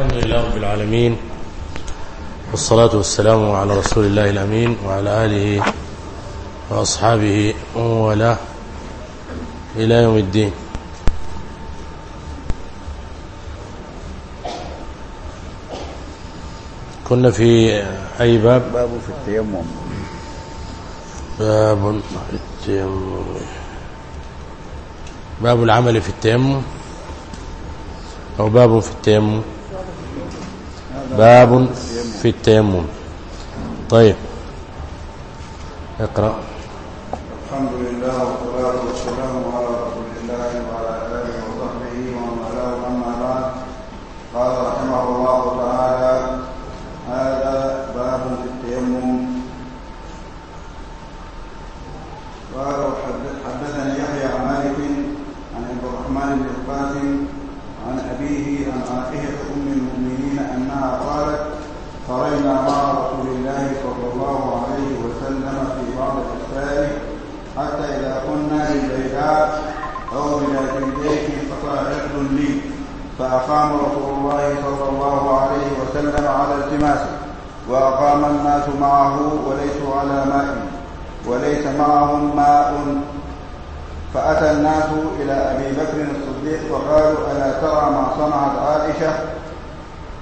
الحمد لله رب العالمين والصلاة والسلام على رسول الله الأمين وعلى آله وأصحابه وله إلى يوم الدين. كنا في أي باب؟ باب في التيمم. باب التيمم. باب العمل في التيمم أو باب في التيمم. باب في التيمم. طيب. اقرأ. وسلم على التماس وأقام الناس معه وليسوا على ماء وليس معهم ماء فأتى الناس إلى أبي بكر الصديق وقالوا ألا ترى ما صنعت عائشة؟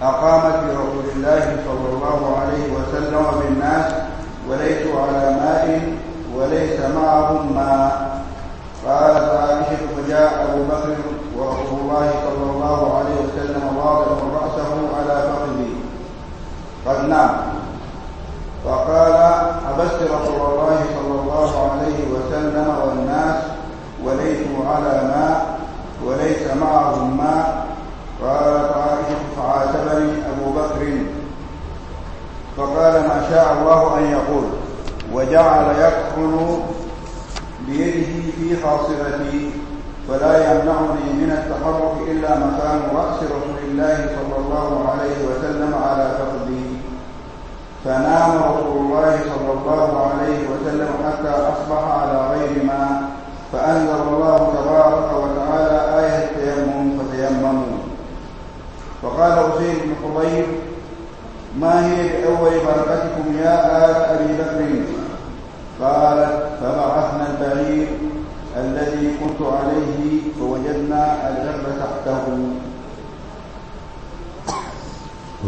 أقامت برسول الله صلى الله عليه وسلم بالناس وليسوا على ماء وليس معهم ماء. قالت عائشة فجاء أبو بكر ورسول الله صلى الله عليه وسلم واضح قد نعم فقال أبس رسول الله صلى الله عليه وسلم والناس وليس على ماء وليس معهم ماء. قالت عائشة فعاتبني أبو بكر. فقال ما شاء الله أن يقول وجعل يكحل بيده في خاصرتي فلا يمنعني من التحرك إلا مكان رأس رسول الله صلى الله عليه وسلم على تقديم فنام رسول الله صلى الله عليه وسلم حتى أصبح على غير ما فأنزل الله تبارك وتعالى آية التيمم فتيمموا. فقال أسير بن حضير ما هي بأول بركتكم يا آل أبي بكر؟ قالت فبعثنا البعير الذي كنت عليه فوجدنا الجبل تحته.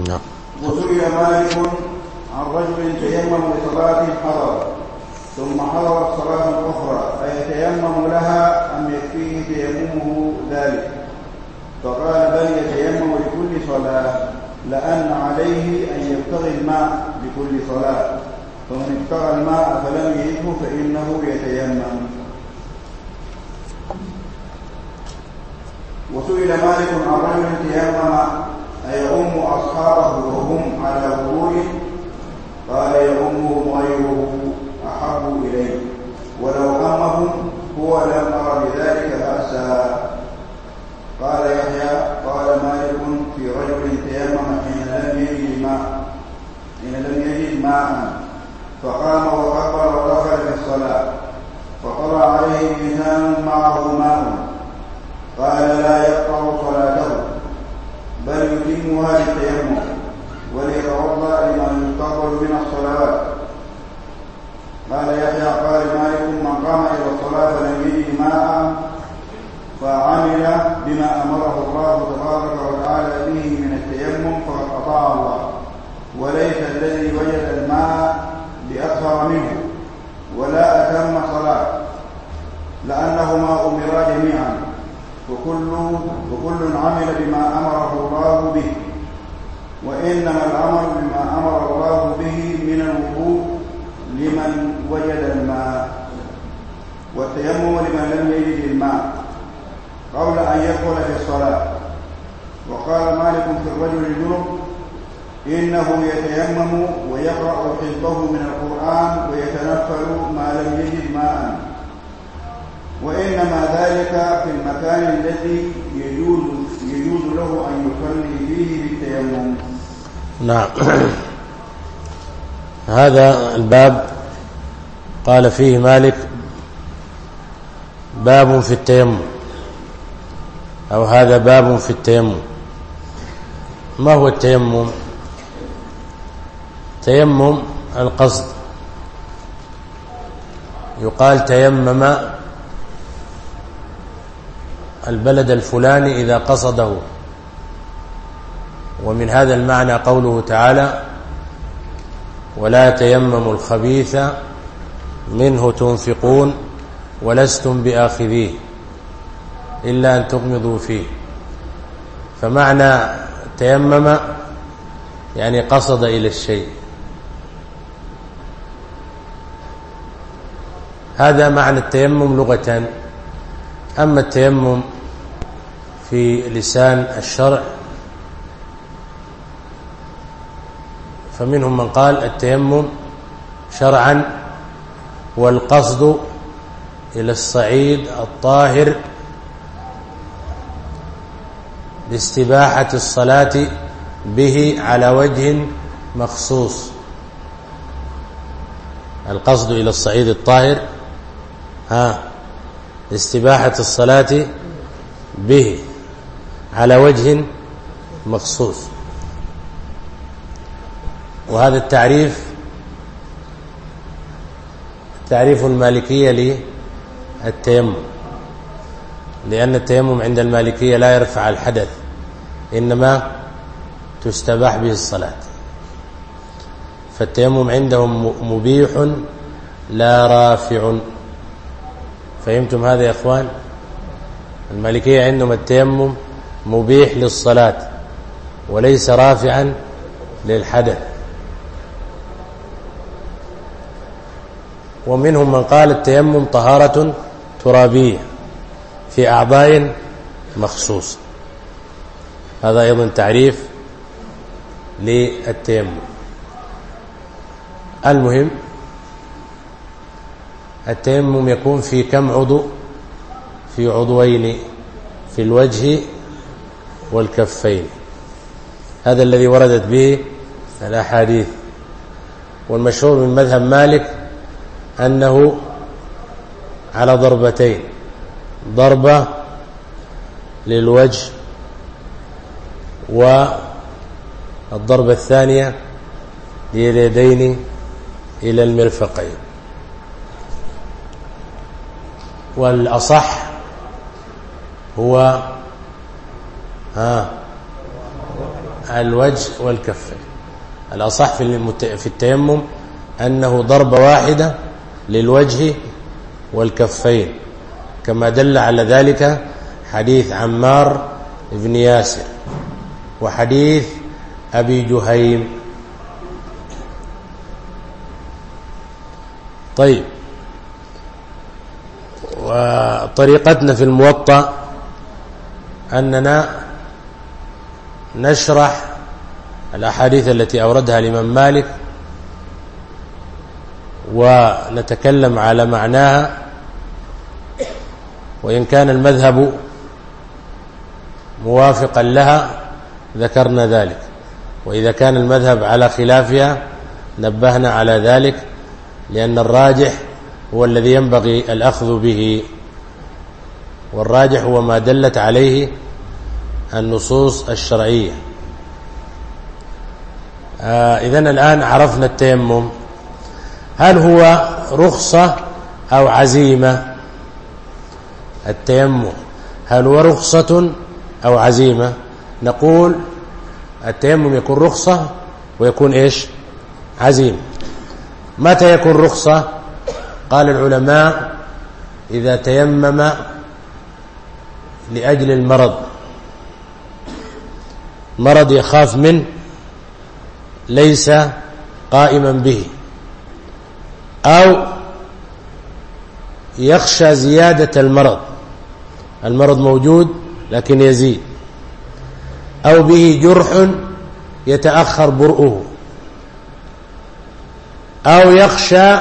نعم. وسئل مالك عن رجل تيمم لصلاة حضر ثم حضرت صلاة أخرى أيتيمم لها أم يكفيه تيممه ذلك؟ فقال بل يتيمم لكل صلاة لأن عليه أن يبتغي الماء لكل صلاة. فمن ابتغى الماء فلم يجده فإنه يتيمم. وسئل مالك عن رجل تيمم أيعم أصحابه وهم على وضوء قال يؤمهم غيره أحب إليه. ولو أمهم هو لم بذلك أسى قال يحيى قال مالك في رجل تيمم حين لم يجد ماء حين لم يجد ماء فقام وكبر ودخل في الصلاة عليه إنسان معه ماء. قال لا يقطع صلاته بل يتمها للتيمم وليتوضا لما ينتظر من الصلاة. قال يحيى قال مالك من قام إلى الصلاة فلم يجد ماء فعمل بما أمره الله تبارك وتعالى به من التيمم فقد أطاع الله. وليس الذي وجد الماء باكثر منه ولا أتم صلاة. لانهما امرا جميعا. وكل وكل عمل بما أمره الله به. وإنما الأمر بما أمر الله به من الوضوء لمن وجد الماء والتيمم لمن لم يجد الماء قبل أن يدخل في الصلاة. وقال مالك في الرجل الجنب إنه يتيمم ويقرأ حفظه من القرآن ويتنفل ما لم يجد ماء. وإنما ذلك في المكان الذي يجوز, يجوز له أن يصلي فيه بالتيمم. نعم. هذا الباب قال فيه مالك باب في التيمم. أو هذا باب في التيمم. ما هو التيمم؟ تيمم القصد. يقال تيمم البلد الفلاني إذا قصده. ومن هذا المعنى قوله تعالى ولا تيمموا الخبيث منه تنفقون ولستم بآخذيه إلا أن تغمضوا فيه. فمعنى تيمم يعني قصد إلى الشيء. هذا معنى التيمم لغة. أما التيمم في لسان الشرع فمنهم من قال التيمم شرعا والقصد إلى الصعيد الطاهر لاستباحة الصلاة به على وجه مخصوص. القصد إلى الصعيد الطاهر ها استباحة الصلاة به على وجه مخصوص. وهذا التعريف تعريف المالكية للتيمم لأن التيمم عند المالكية لا يرفع الحدث إنما تستباح به الصلاة. فالتيمم عندهم مبيح لا رافع. فهمتم هذا يا أخوان؟ المالكية عندهم التيمم مبيح للصلاة وليس رافعا للحدث. ومنهم من قال التيمم طهارة ترابية في أعباء مخصوص. هذا أيضا تعريف للتيمم. المهم التيمم يكون في كم عضو؟ في عضوين في الوجه والكفين. هذا الذي وردت به الأحاديث. والمشهور من مذهب مالك أنه على ضربتين. ضربة للوجه والضربة الثانية لليدين إلى المرفقين. والأصح هو ها الوجه والكفين الأصح في التيمم أنه ضربة واحدة للوجه والكفين كما دل على ذلك حديث عمار بن ياسر وحديث أبي جهيم. طيب. وطريقتنا في الموطأ أننا نشرح الأحاديث التي أوردها الإمام مالك ونتكلم على معناها وإن كان المذهب موافقا لها ذكرنا ذلك. وإذا كان المذهب على خلافها نبهنا على ذلك لأن الراجح هو الذي ينبغي الأخذ به. والراجح هو ما دلت عليه النصوص الشرعية. آه، إذن الآن عرفنا التيمم. هل هو رخصة أو عزيمة؟ التيمم. هل هو رخصة أو عزيمة؟ نقول التيمم يكون رخصة ويكون إيش؟ عزيمة متى يكون رخصة؟ قال العلماء إذا تيمم لأجل المرض. مرض يخاف منه ليس قائما به. أو يخشى زيادة المرض. المرض موجود لكن يزيد. أو به جرح يتأخر برؤه. أو يخشى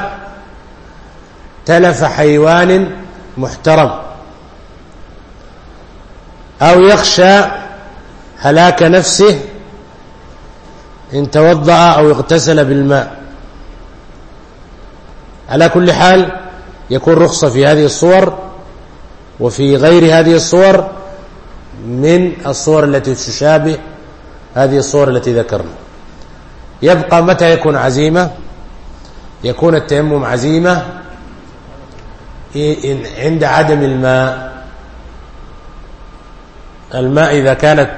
تلف حيوان محترم. أو يخشى هلاك نفسه إن توضأ أو اغتسل بالماء. على كل حال يكون رخصة في هذه الصور وفي غير هذه الصور من الصور التي تشابه هذه الصور التي ذكرنا. يبقى متى يكون عزيمة؟ يكون التيمم عزيمة عند عدم الماء. الماء إذا كانت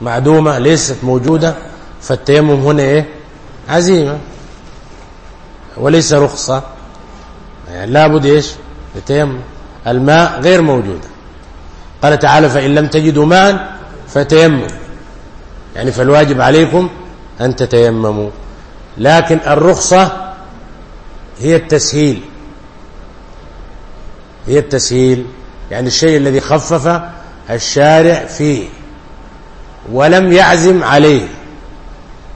معدومة ليست موجودة فالتيمم هنا إيه؟ عزيمة. وليس رخصة. يعني لابد إيش؟ لتيمم الماء غير موجودة قال تعالى فإن لم تجدوا ماء فتيمموا. يعني فالواجب عليكم أن تتيمموا. لكن الرخصة هي التسهيل. هي التسهيل. يعني الشيء الذي خفف الشارع فيه. ولم يعزم عليه.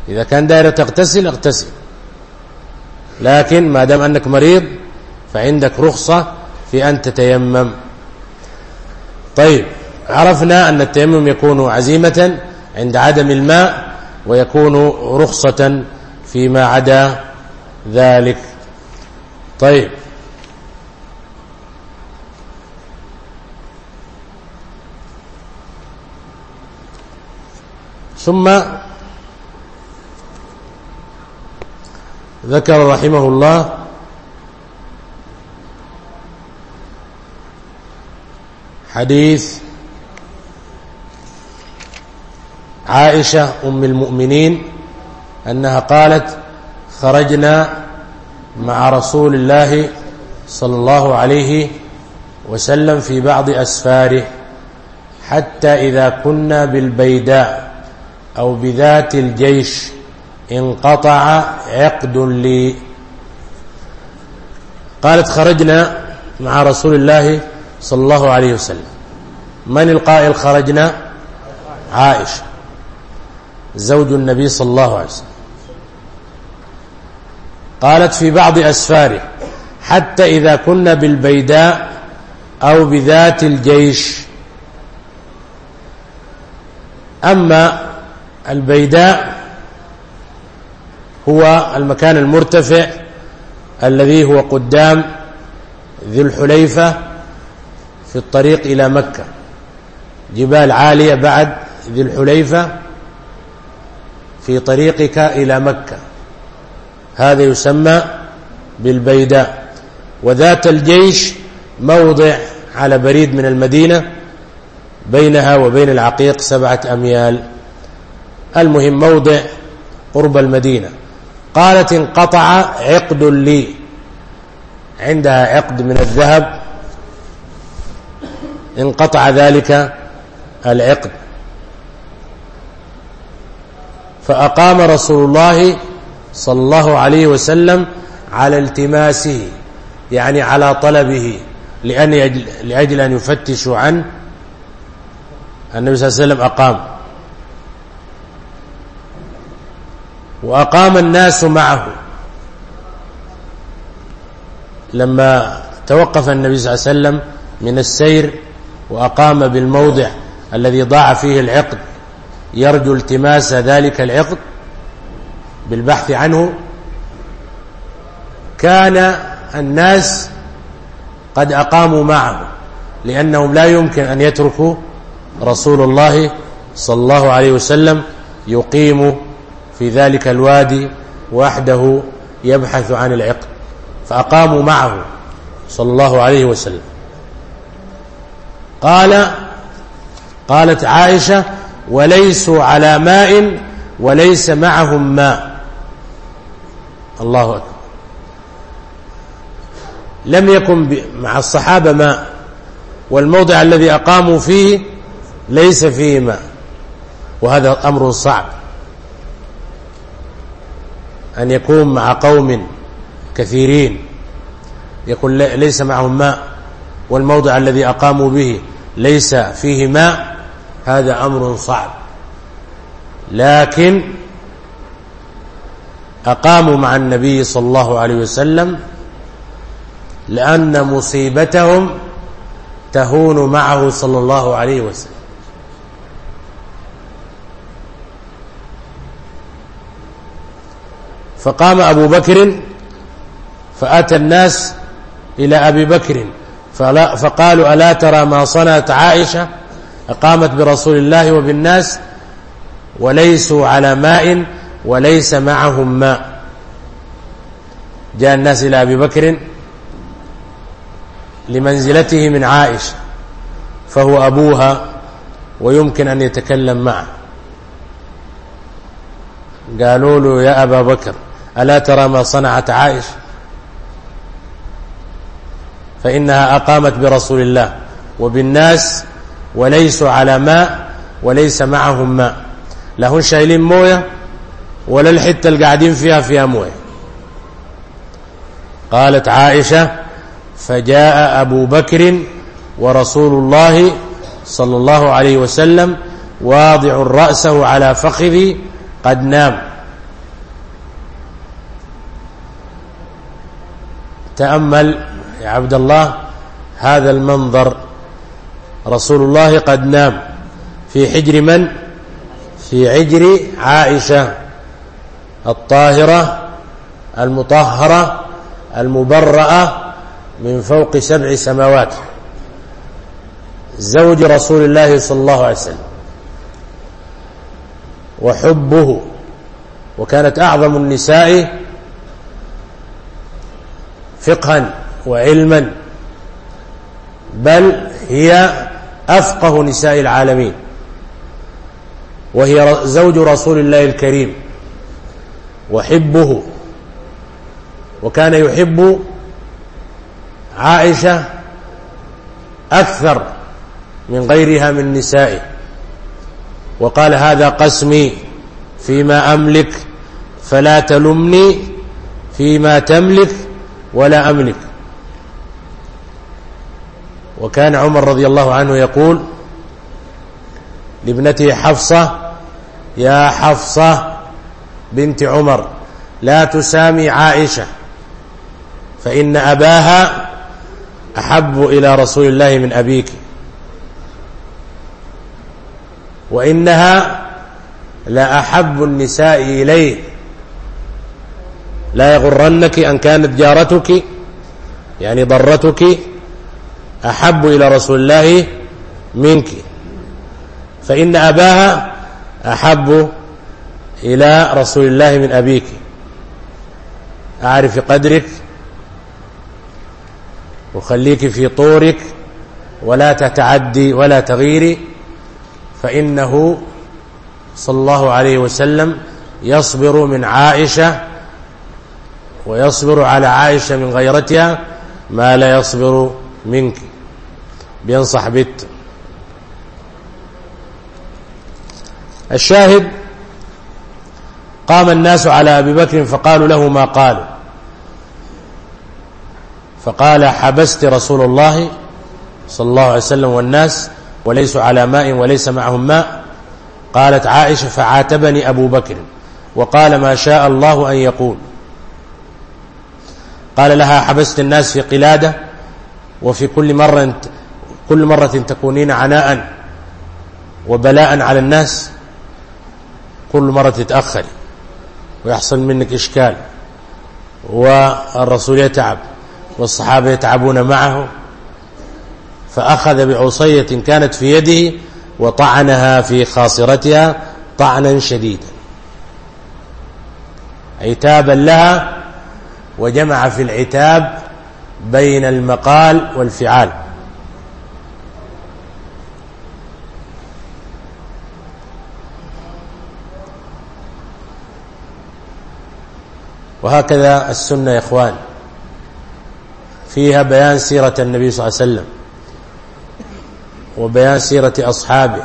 إذا كان دائرة تغتسل اغتسل. لكن ما دام أنك مريض فعندك رخصة في أن تتيمم. طيب عرفنا أن التيمم يكون عزيمة عند عدم الماء ويكون رخصة فيما عدا ذلك. طيب. ثم ذكر رحمه الله. حديث عائشة أم المؤمنين أنها قالت خرجنا مع رسول الله صلى الله عليه وسلم في بعض أسفاره حتى إذا كنا بالبيداء أو بذات الجيش انقطع عقد لي. قالت خرجنا مع رسول الله صلى الله عليه وسلم. من القائل خرجنا؟ عائشة. زوج النبي صلى الله عليه وسلم. قالت في بعض أسفاره حتى إذا كنا بالبيداء أو بذات الجيش. أما البيداء هو المكان المرتفع الذي هو قدام ذي الحليفة في الطريق إلى مكة. جبال عالية بعد ذي الحليفة في طريقك إلى مكة. هذا يسمى بالبيداء. وذات الجيش موضع على بريد من المدينة بينها وبين العقيق سبعة أميال. المهم موضع قرب المدينة. قالت انقطع عقد لي. عندها عقد من الذهب. انقطع ذلك العقد. فأقام رسول الله صلى الله عليه وسلم على التماسه يعني على طلبه لأن لأجل أن يفتشوا عن النبي صلى الله عليه وسلم أقام. وأقام الناس معه. لما توقف النبي صلى الله عليه وسلم من السير وأقام بالموضع الذي ضاع فيه العقد يرجو التماس ذلك العقد بالبحث عنه كان الناس قد أقاموا معه لأنهم لا يمكن أن يتركوا رسول الله صلى الله عليه وسلم يقيم في ذلك الوادي وحده يبحث عن العقد فأقاموا معه صلى الله عليه وسلم. قال قالت عائشة وليسوا على ماء وليس معهم ماء. الله أكبر. لم يكن مع الصحابة ماء والموضع الذي أقاموا فيه ليس فيه ماء وهذا أمر صعب. أن يكون مع قوم كثيرين. يقول ليس معهم ماء والموضع الذي أقاموا به ليس فيه ماء هذا أمر صعب. لكن أقاموا مع النبي صلى الله عليه وسلم لأن مصيبتهم تهون معه صلى الله عليه وسلم. فقام أبو بكر فأتى الناس إلى أبي بكر فقالوا ألا ترى ما صنعت عائشة أقامت برسول الله وبالناس وليسوا على ماء وليس معهم ماء. جاء الناس إلى أبي بكر لمنزلته من عائشة فهو أبوها ويمكن أن يتكلم معه. قالوا له يا أبا بكر ألا ترى ما صنعت عائشة فإنها أقامت برسول الله وبالناس وليسوا على ماء وليس معهم ماء. لهم شايلين موية ولا الحتة اللي قاعدين فيها فيها موية. قالت عائشة فجاء أبو بكر ورسول الله صلى الله عليه وسلم واضع رأسه على فخذي قد نام. تأمل يا عبد الله هذا المنظر. رسول الله قد نام. في حجر من؟ في عجر عائشة الطاهرة المطهرة المبرأة من فوق سبع سماوات. زوج رسول الله صلى الله عليه وسلم. وحبه وكانت أعظم النساء فقها وعلما بل هي أفقه نساء العالمين وهي زوج رسول الله الكريم وحبه وكان يحب عائشة أكثر من غيرها من نسائه. وقال هذا قسمي فيما أملك فلا تلمني فيما تملك ولا أملك. وكان عمر رضي الله عنه يقول لابنته حفصة يا حفصة بنت عمر لا تسامي عائشة فإن أباها أحب إلى رسول الله من أبيك. وإنها لأحب النساء إليه لا يغرنك أن كانت جارتك يعني ضرتك أحب إلى رسول الله منك. فإن أباها أحب إلى رسول الله من أبيك. أعرف قدرك وخليك في طورك ولا تتعدي ولا تغيري. فإنه صلى الله عليه وسلم يصبر من عائشة ويصبر على عائشة من غيرتها ما لا يصبر منك. بينصح بت الشاهد قام الناس على أبي بكر فقالوا له ما قالوا فقال حبست رسول الله صلى الله عليه وسلم والناس وليس على ماء وليس معهم ماء. قالت عائشة فعاتبني أبو بكر. وقال ما شاء الله أن يقول. قال لها حبست الناس في قلادة وفي كل مرة, كل مرة تكونين عناء وبلاء على الناس كل مرة تتأخري ويحصل منك إشكال والرسول يتعب والصحابة يتعبون معه فأخذ بعصية كانت في يده وطعنها في خاصرتها طعنا شديدا عتابا لها وجمع في العتاب بين المقال والفعال. وهكذا السنة يا إخوان. فيها بيان سيرة النبي صلى الله عليه وسلم وبيان سيرة أصحابه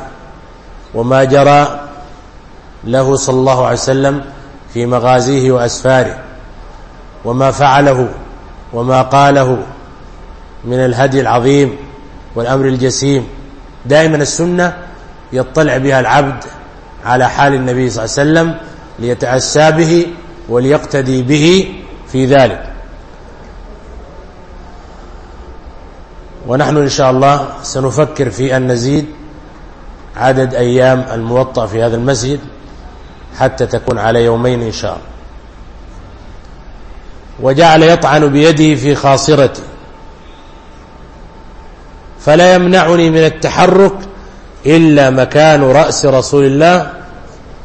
وما جرى له صلى الله عليه وسلم في مغازيه وأسفاره. وما فعله وما قاله من الهدي العظيم والأمر الجسيم. دائما السنة يطلع بها العبد على حال النبي صلى الله عليه وسلم ليتأسى به وليقتدي به في ذلك. ونحن إن شاء الله سنفكر في أن نزيد عدد أيام الموطأ في هذا المسجد حتى تكون على يومين إن شاء الله. وجعل يطعن بيده في خاصرتي. فلا يمنعني من التحرك إلا مكان رأس رسول الله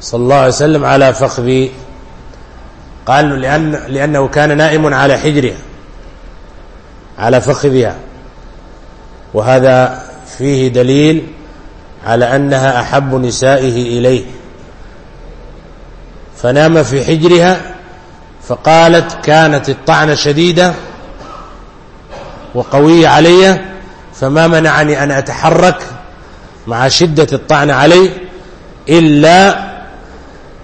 صلى الله عليه وسلم على فخذي قال لأن لأنه كان نائم على حجرها على فخذها. وهذا فيه دليل على أنها أحب نسائه إليه. فنام في حجرها فقالت كانت الطعنة شديدة وقوية علي فما منعني أن أتحرك مع شدة الطعن علي إلا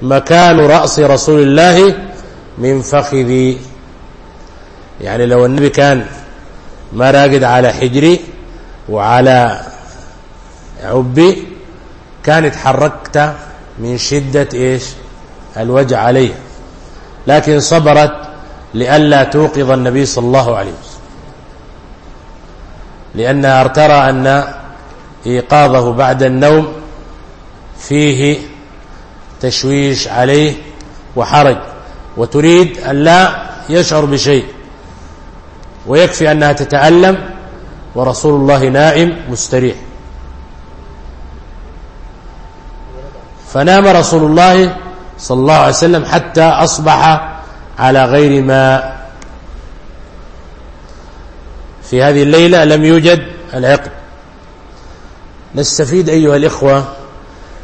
مكان رأس رسول الله من فخذي. يعني لو النبي كان ما راقد على حجري وعلى عبي كان اتحركت من شدة إيش؟ الوجع عليه لكن صبرت لئلا توقظ النبي صلى الله عليه وسلم. لأنها أرترى أن إيقاظه بعد النوم فيه تشويش عليه وحرج وتريد أن لا يشعر بشيء ويكفي أنها تتألم ورسول الله نائم مستريح. فنام رسول الله صلى الله عليه وسلم حتى أصبح على غير ما في هذه الليلة لم يوجد العقد. نستفيد أيها الإخوة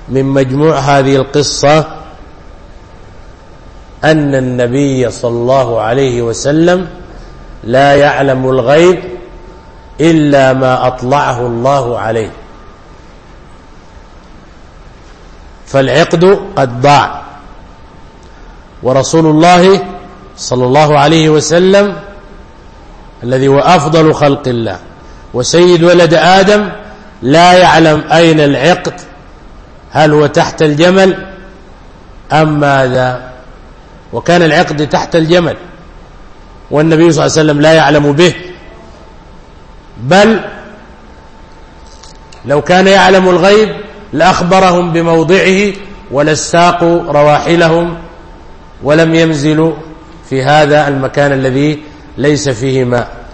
من مجموع هذه القصة أن النبي صلى الله عليه وسلم لا يعلم الغيب إلا ما أطلعه الله عليه. فالعقد قد ضاع. ورسول الله صلى الله عليه وسلم الذي هو أفضل خلق الله. وسيد ولد آدم لا يعلم أين العقد هل هو تحت الجمل أم ماذا. وكان العقد تحت الجمل والنبي صلى الله عليه وسلم لا يعلم به. بل لو كان يعلم الغيب لأخبرهم بموضعه ولساقوا رواحلهم ولم ينزلوا في هذا المكان الذي ليس فيه ماء.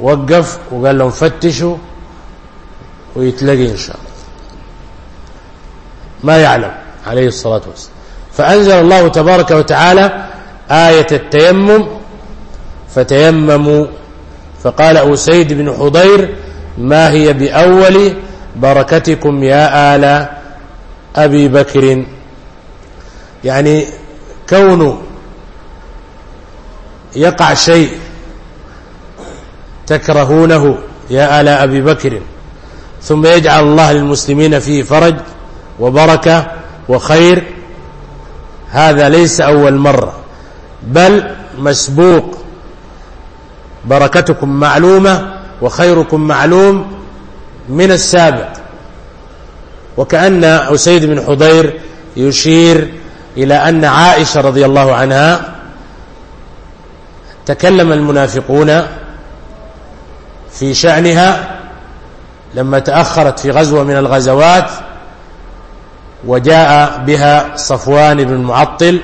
وقف وقال لهم فتشوا ويتلقي إن شاء الله. ما يعلم عليه الصلاة والسلام. فأنزل الله تبارك وتعالى آية التيمم فتيمموا. فقال أسيد بن حضير ما هي بأول بركتكم يا آل أبي بكر يعني كونه يقع شيء تكرهونه يا آل أبي بكر ثم يجعل الله للمسلمين فيه فرج وبركة وخير هذا ليس أول مرة بل مسبوق. بركتكم معلومة وخيركم معلوم من السابق. وكأن أسيد بن حضير يشير إلى أن عائشة رضي الله عنها تكلم المنافقون في شأنها لما تأخرت في غزوة من الغزوات وجاء بها صفوان بن معطل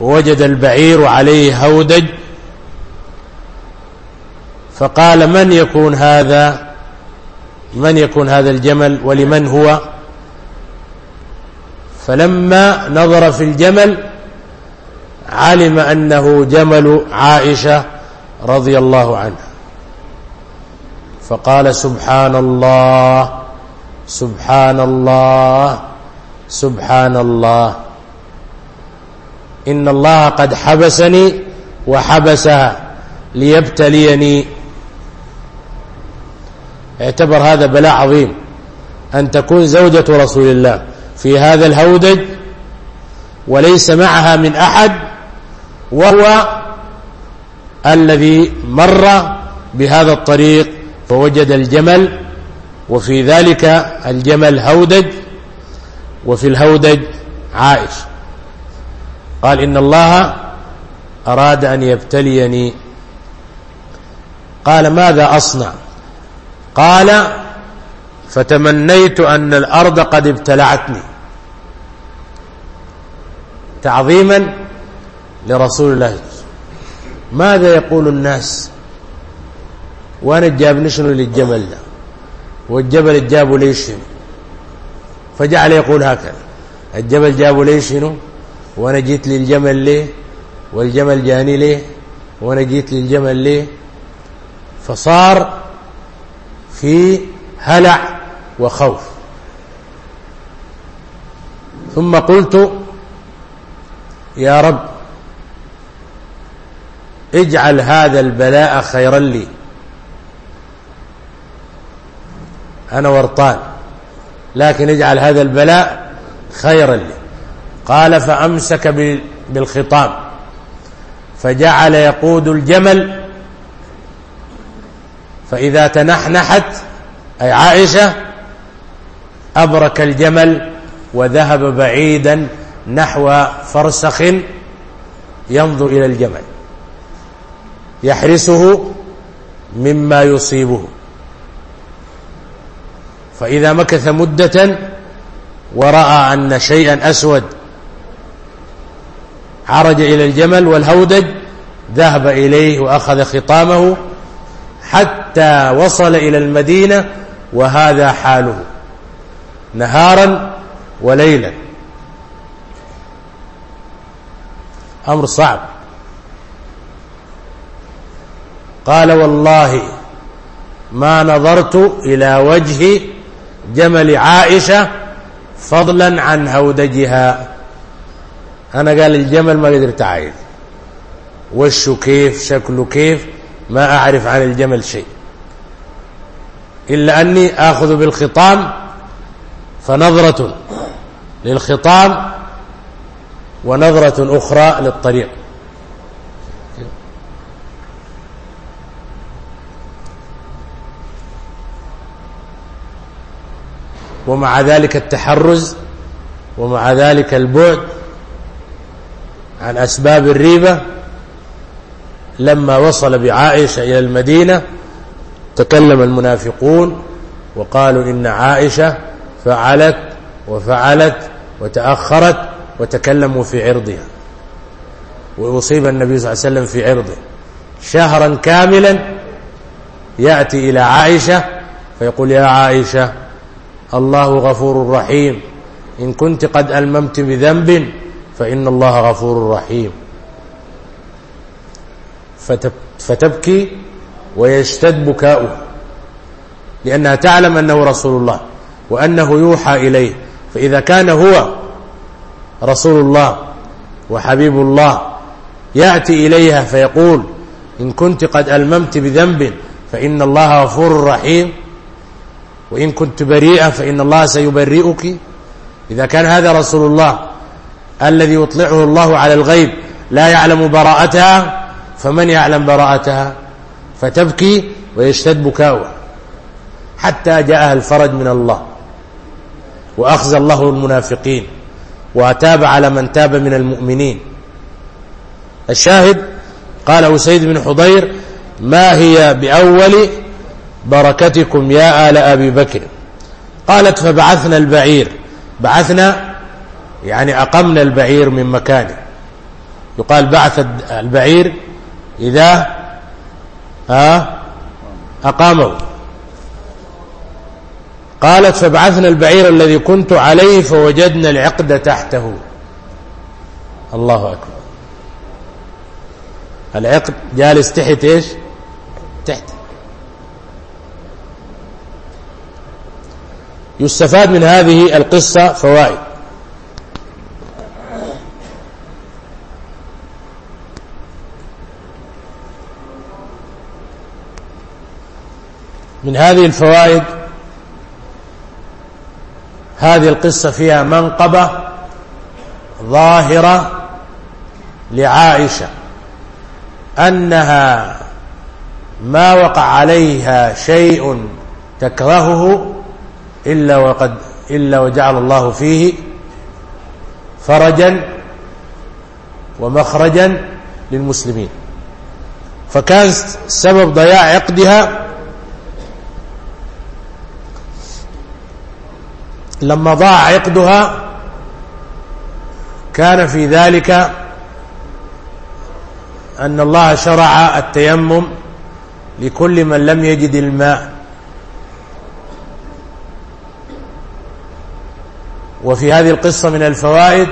ووجد البعير عليه هودج فقال من يكون هذا من يكون هذا الجمل ولمن هو فلما نظر في الجمل علم أنه جمل عائشة رضي الله عنها. فقال سبحان الله سبحان الله سبحان الله. إن الله قد حبسني وحبسها ليبتليني. اعتبر هذا بلاء عظيم أن تكون زوجة رسول الله. في هذا الهودج وليس معها من أحد وهو الذي مر بهذا الطريق فوجد الجمل وفي ذلك الجمل هودج وفي الهودج عائش. قال إن الله أراد أن يبتليني. قال ماذا أصنع؟ قال فتمنيت أن الأرض قد ابتلعتني. تعظيما لرسول الله. ماذا يقول الناس؟ وأنا جابني شنو للجمل ده؟ والجبل جابوا ليش شنو؟ فجعل يقول هكذا. الجبل جاب ليش شنو؟ وأنا جيت للجمل ليه؟ والجمل جاني ليه؟ وأنا جيت للجمل ليه؟ فصار في هلع وخوف. ثم قلت يا رب اجعل هذا البلاء خيرا لي. أنا ورطان لكن اجعل هذا البلاء خيرا لي. قال فأمسك بالخطام فجعل يقود الجمل فإذا تنحنحت أي عائشة أبرك الجمل وذهب بعيدا نحو فرسخ ينظر إلى الجمل يحرسه مما يصيبه. فإذا مكث مدة ورأى أن شيئا أسود عرج إلى الجمل والهودج ذهب إليه وأخذ خطامه حتى وصل إلى المدينة وهذا حاله. نهارا وليلا. أمر صعب. قال والله ما نظرت إلى وجه جمل عائشة فضلا عن هودجها. أنا قال الجمل ما قدرت أعايد وشه كيف شكله كيف ما أعرف عن الجمل شيء. إلا أني آخذ بالخطام فنظرة للخطام ونظرة أخرى للطريق. ومع ذلك التحرز ومع ذلك البعد عن أسباب الريبة لما وصل بعائشة إلى المدينة تكلم المنافقون وقالوا إن عائشة فعلت وفعلت وتأخرت وتكلموا في عرضها. وأصيب النبي صلى الله عليه وسلم في عرضه. شهرا كاملا يأتي إلى عائشة فيقول يا عائشة الله غفور رحيم. إن كنت قد ألممت بذنب فإن الله غفور رحيم. فتبكي ويشتد بكاؤه. لأنها تعلم أنه رسول الله وأنه يوحى إليه. فإذا كان هو رسول الله وحبيب الله يأتي إليها فيقول إن كنت قد ألممت بذنب فإن الله غفور رحيم وإن كنت بريئة فإن الله سيبرئك إذا كان هذا رسول الله الذي يطلعه الله على الغيب لا يعلم براءتها فمن يعلم براءتها فتبكي ويشتد بكاؤها حتى جاءها الفرج من الله وأخزى الله المنافقين وأتاب على من تاب من المؤمنين. الشاهد قال سيد بن حضير ما هي بأول بركتكم يا آل أبي بكر؟ قالت فبعثنا البعير. بعثنا يعني أقمنا البعير من مكانه. يقال بعث البعير إذا آه، أقامه. قالت فبعثنا البعير الذي كنت عليه فوجدنا العقد تحته. الله أكبر. العقد جالس تحت إيش؟ تحت. يستفاد من هذه القصة فوائد. من هذه الفوائد هذه القصة فيها منقبة ظاهرة لعائشة أنها ما وقع عليها شيء تكرهه إلا وقد إلا وجعل الله فيه فرجا ومخرجا للمسلمين. فكان سبب ضياع عقدها لما ضاع عقدها كان في ذلك أن الله شرع التيمم لكل من لم يجد الماء. وفي هذه القصة من الفوائد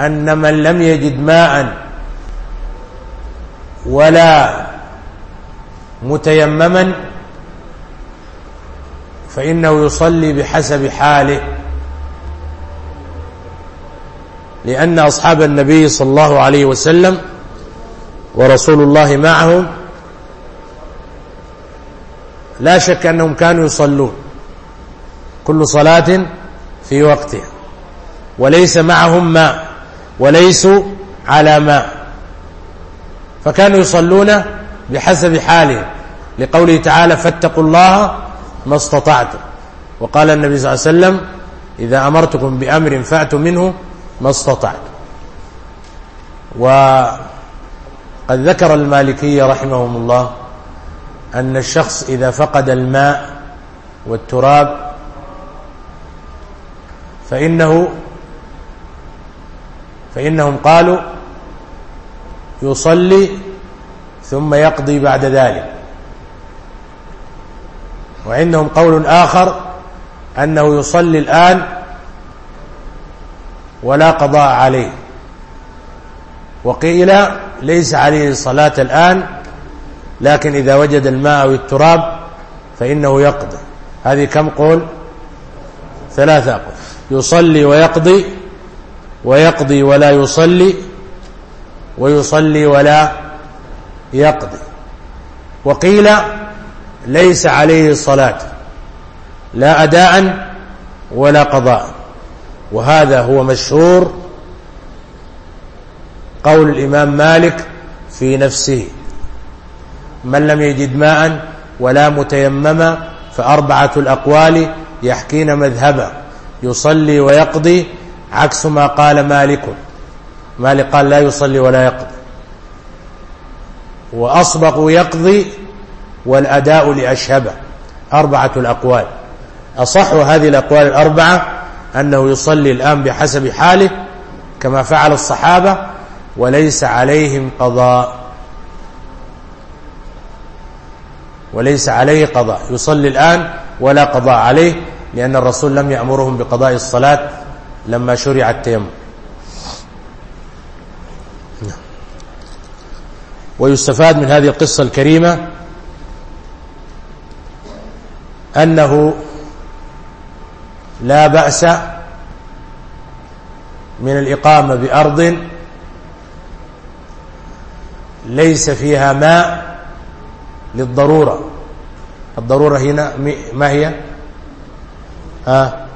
أن من لم يجد ماء ولا متيمما فإنه يصلي بحسب حاله. لأن أصحاب النبي صلى الله عليه وسلم ورسول الله معهم لا شك أنهم كانوا يصلون كل صلاة في وقتها وليس معهم ماء وليسوا على ماء. فكانوا يصلون بحسب حالهم لقوله تعالى فاتقوا الله ما استطعت. وقال النبي صلى الله عليه وسلم إذا أمرتكم بأمر فأتوا منه ما استطعت. وقد ذكر المالكية رحمهم الله أن الشخص إذا فقد الماء والتراب فإنه فإنهم قالوا يصلي ثم يقضي بعد ذلك. وعندهم قول آخر أنه يصلي الآن ولا قضاء عليه. وقيل ليس عليه الصلاة الآن لكن إذا وجد الماء أو التراب فإنه يقضي. هذه كم قول؟ ثلاثة قول. يصلي ويقضي ويقضي ولا يصلي ويصلي ولا يقضي. وقيل ليس عليه صلاة لا أداء ولا قضاء. وهذا هو مشهور قول الإمام مالك في نفسه. من لم يجد ماء ولا متيمما فأربعة الأقوال يحكين مذهبا يصلي ويقضي عكس ما قال مالك. مالك قال لا يصلي ولا يقضي. وأصبق يقضي والأداء لأشهبه. أربعة الأقوال. أصح هذه الأقوال الأربعة أنه يصلي الآن بحسب حاله كما فعل الصحابة وليس عليهم قضاء. وليس عليه قضاء. يصلي الآن ولا قضاء عليه لأن الرسول لم يأمرهم بقضاء الصلاة لما شرع التيمم. نعم. ويستفاد من هذه القصة الكريمة أنه لا بأس من الإقامة بأرض ليس فيها ماء للضرورة. الضرورة هنا ما هي؟ ها؟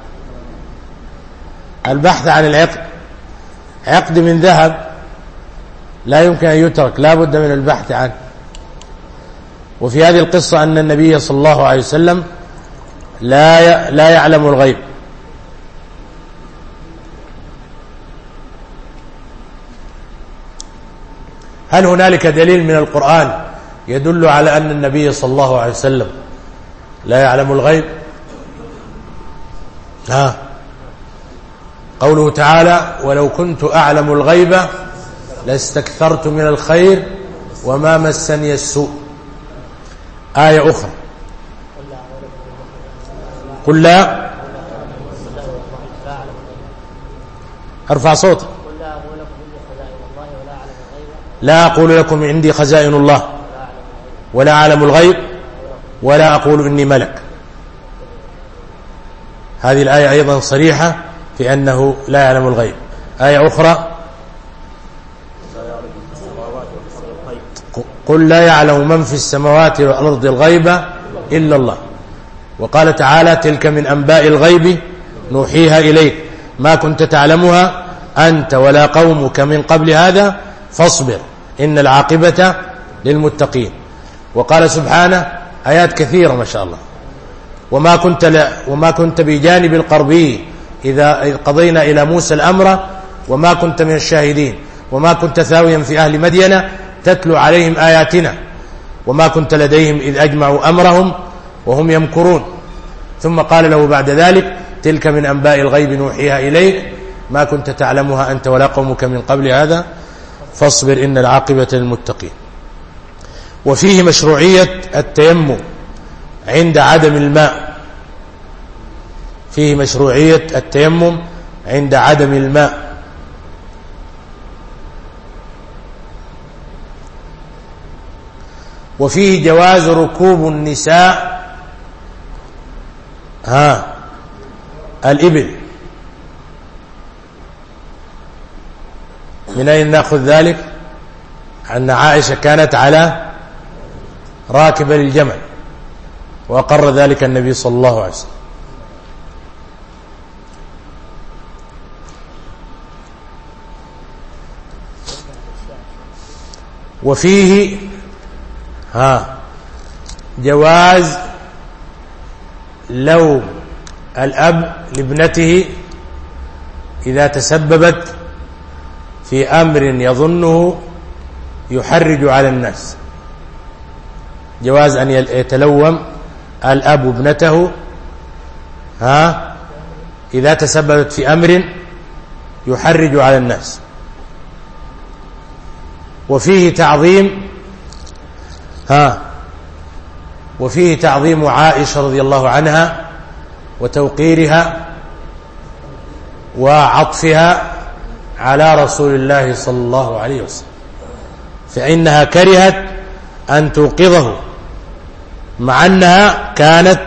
البحث عن العقد. عقد من ذهب لا يمكن أن يترك لا بد من البحث عنه. وفي هذه القصة أن النبي صلى الله عليه وسلم لا لا يعلم الغيب. هل هنالك دليل من القرآن يدل على أن النبي صلى الله عليه وسلم لا يعلم الغيب؟ ها. قوله تعالى ولو كنت أعلم الغيب لاستكثرت من الخير وما مسني السوء. آية أخرى. قل لا. ارفع صوتك لا أقول لكم عندي خزائن الله ولا عالم الغيب ولا أقول إني ملك. هذه الآية أيضا صريحة في أنه لا يعلم الغيب. آية أخرى. قل لا يعلم من في السماوات والأرض الغيب إلا الله. وقال تعالى تلك من أنباء الغيب نوحيها إليك. ما كنت تعلمها أنت ولا قومك من قبل هذا فاصبر. إن العاقبة للمتقين. وقال سبحانه آيات كثيرة ما شاء الله. وما كنت, ل... وما كنت بجانب القربي إذا قضينا إلى موسى الأمر وما كنت من الشاهدين. وما كنت ثاويا في أهل مدينة تتلو عليهم آياتنا. وما كنت لديهم إذ أجمعوا أمرهم وهم يمكرون. ثم قال له بعد ذلك تلك من أنباء الغيب نوحيها إليك. ما كنت تعلمها أنت ولا قومك من قبل هذا. فاصبر إن العاقبة للمتقين. وفيه مشروعية التيمم عند عدم الماء. فيه مشروعية التيمم عند عدم الماء. وفيه جواز ركوب النساء ها الإبل. من أين نأخذ ذلك؟ أن عائشة كانت على راكب للجمل وأقر ذلك النبي صلى الله عليه وسلم. وفيه ها جواز لو الأب لابنته إذا تسببت في أمر يظنه يحرج على الناس. جواز أن يتلوم الأب ابنته ها إذا تسببت في أمر يحرج على الناس. وفيه تعظيم ها وفيه تعظيم عائشة رضي الله عنها وتوقيرها وعطفها على رسول الله صلى الله عليه وسلم. فإنها كرهت أن توقظه مع أنها كانت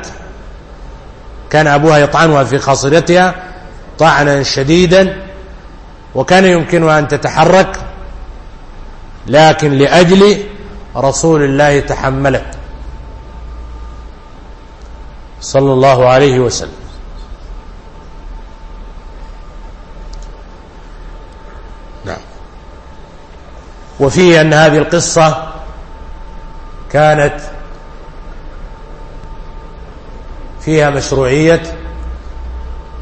كان أبوها يطعنها في خاصرتها طعنا شديدا وكان يمكنها أن تتحرك لكن لأجل رسول الله تحملت. صلی اللہ علیہ وسلم۔ نعم۔ وفيه أن هذه القصة كانت فيها مشروعية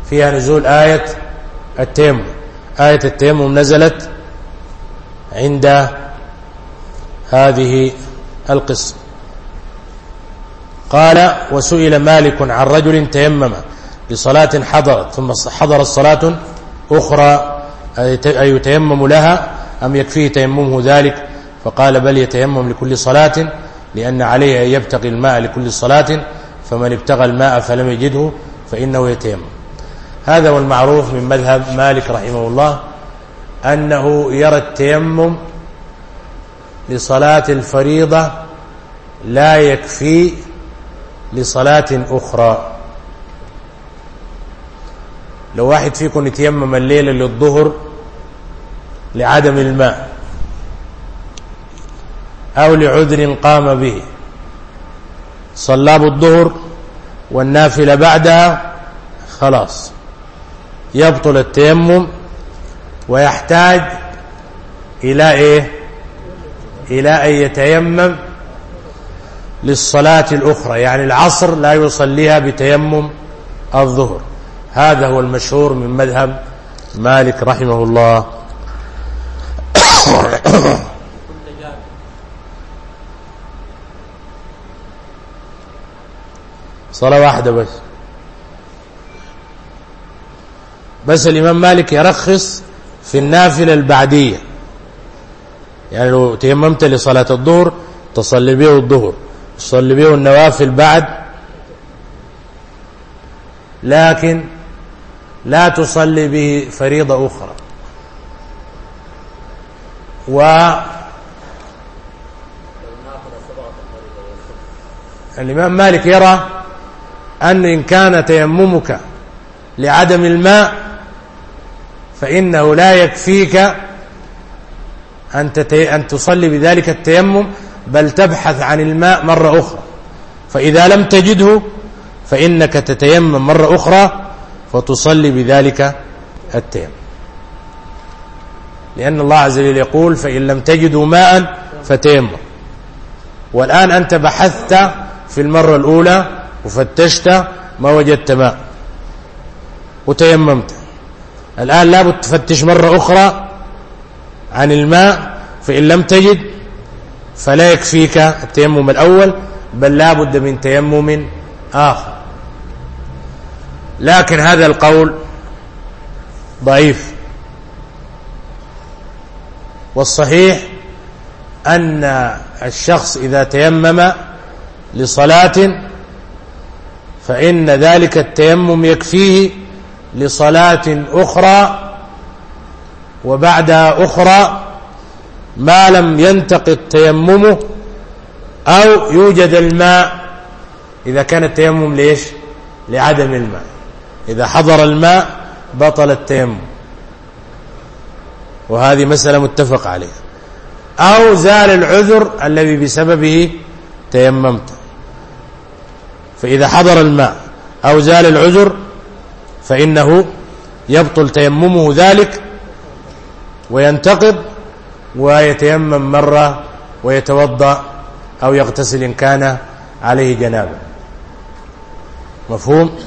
فيها نزول آية التيمم. آية التيمم نزلت عند هذه القصة. قال وسئل مالك عن رجل تيمم لصلاة حضرت ثم حضر الصلاة أخرى أي يتيمم لها أم يكفيه تيممه ذلك؟ فقال بل يتيمم لكل صلاة لأن عليه أن يبتغي الماء لكل صلاة فمن ابتغى الماء فلم يجده فإنه يتيمم. هذا هو المعروف من مذهب مالك رحمه الله أنه يرى التيمم لصلاة الفريضة لا يكفي لصلاة أخرى. لو واحد فيكم يتيمم الليلة للظهر لعدم الماء أو لعذر قام به. صلاب الظهر والنافلة بعدها خلاص. يبطل التيمم ويحتاج إلى إيه؟ إلى أن يتيمم للصلاة الأخرى يعني العصر لا يصليها بتيمم الظهر. هذا هو المشهور من مذهب مالك رحمه الله. صلاة واحدة بس. بس الإمام مالك يرخص في النافلة البعدية. يعني لو تيممت لصلاة الظهر تصلي به الظهر. صلي به النوافل بعد. لكن لا تصلي به فريضة أخرى. و الإمام مالك يرى أن إن كان تيممك لعدم الماء فإنه لا يكفيك أن, أن تصلي بذلك التيمم بل تبحث عن الماء مرة أخرى. فإذا لم تجده فإنك تتيمم مرة أخرى فتصلي بذلك التيمم. لأن الله عز وجل يقول فإن لم تجدوا ماء فتيمم والآن أنت بحثت في المرة الأولى وفتشت ما وجدت ماء وتيممت. الآن لابد تفتش مرة أخرى عن الماء فإن لم تجد فلا يكفيك التيمم الأول بل لا بد من تيمم آخر. لكن هذا القول ضعيف. والصحيح أن الشخص إذا تيمم لصلاة فإن ذلك التيمم يكفيه لصلاة أخرى وبعدها أخرى ما لم ينتق التيمم أو يوجد الماء. إذا كان التيمم ليش؟ لعدم الماء. إذا حضر الماء بطل التيمم. وهذه مسألة متفق عليها. أو زال العذر الذي بسببه تيممت. فإذا حضر الماء أو زال العذر فإنه يبطل تيممه ذلك وينتقض ويتيمم مرة ويتوضأ أو يغتسل إن كان عليه جنابة. مفهوم؟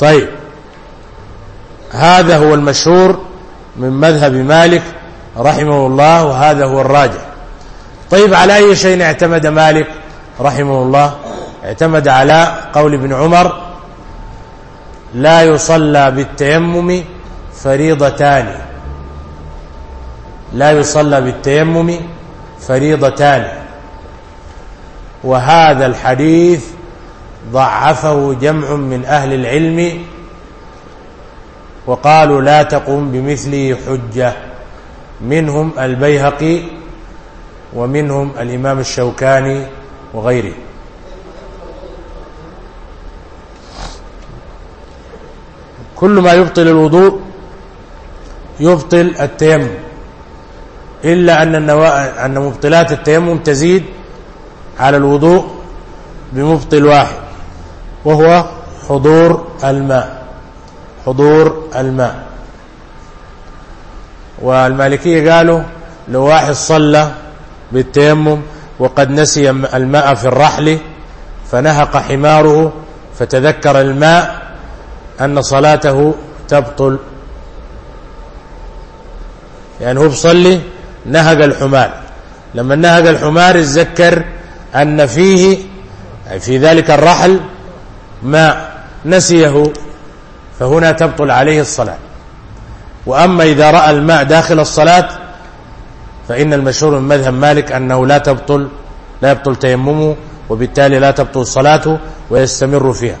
طيب. هذا هو المشهور من مذهب مالك رحمه الله وهذا هو الراجح. طيب على أي شيء اعتمد مالك رحمه الله؟ اعتمد على قول ابن عمر لا يصلى بالتيمم فريضتان لا يصلى بالتيمم فريضتان. وهذا الحديث ضعفه جمع من أهل العلم وقالوا لا تقوم بمثله حجة. منهم البيهقي ومنهم الإمام الشوكاني وغيره. كل ما يبطل الوضوء يبطل التيمم. إلا أن, النوا... أن مبطلات التيمم تزيد على الوضوء بمبطل واحد وهو حضور الماء حضور الماء. والمالكية قالوا لو واحد صلى بالتيمم وقد نسي الماء في الرحل فنهق حماره فتذكر الماء أن صلاته تبطل. يعني هو بصلي نهج الحمار. لما نهج الحمار اتذكر أن فيه في ذلك الرحل ما نسيه فهنا تبطل عليه الصلاة. وأما إذا رأى الماء داخل الصلاة فإن المشهور من مذهب مالك أنه لا تبطل لا يبطل تيممه وبالتالي لا تبطل صلاته ويستمر فيها.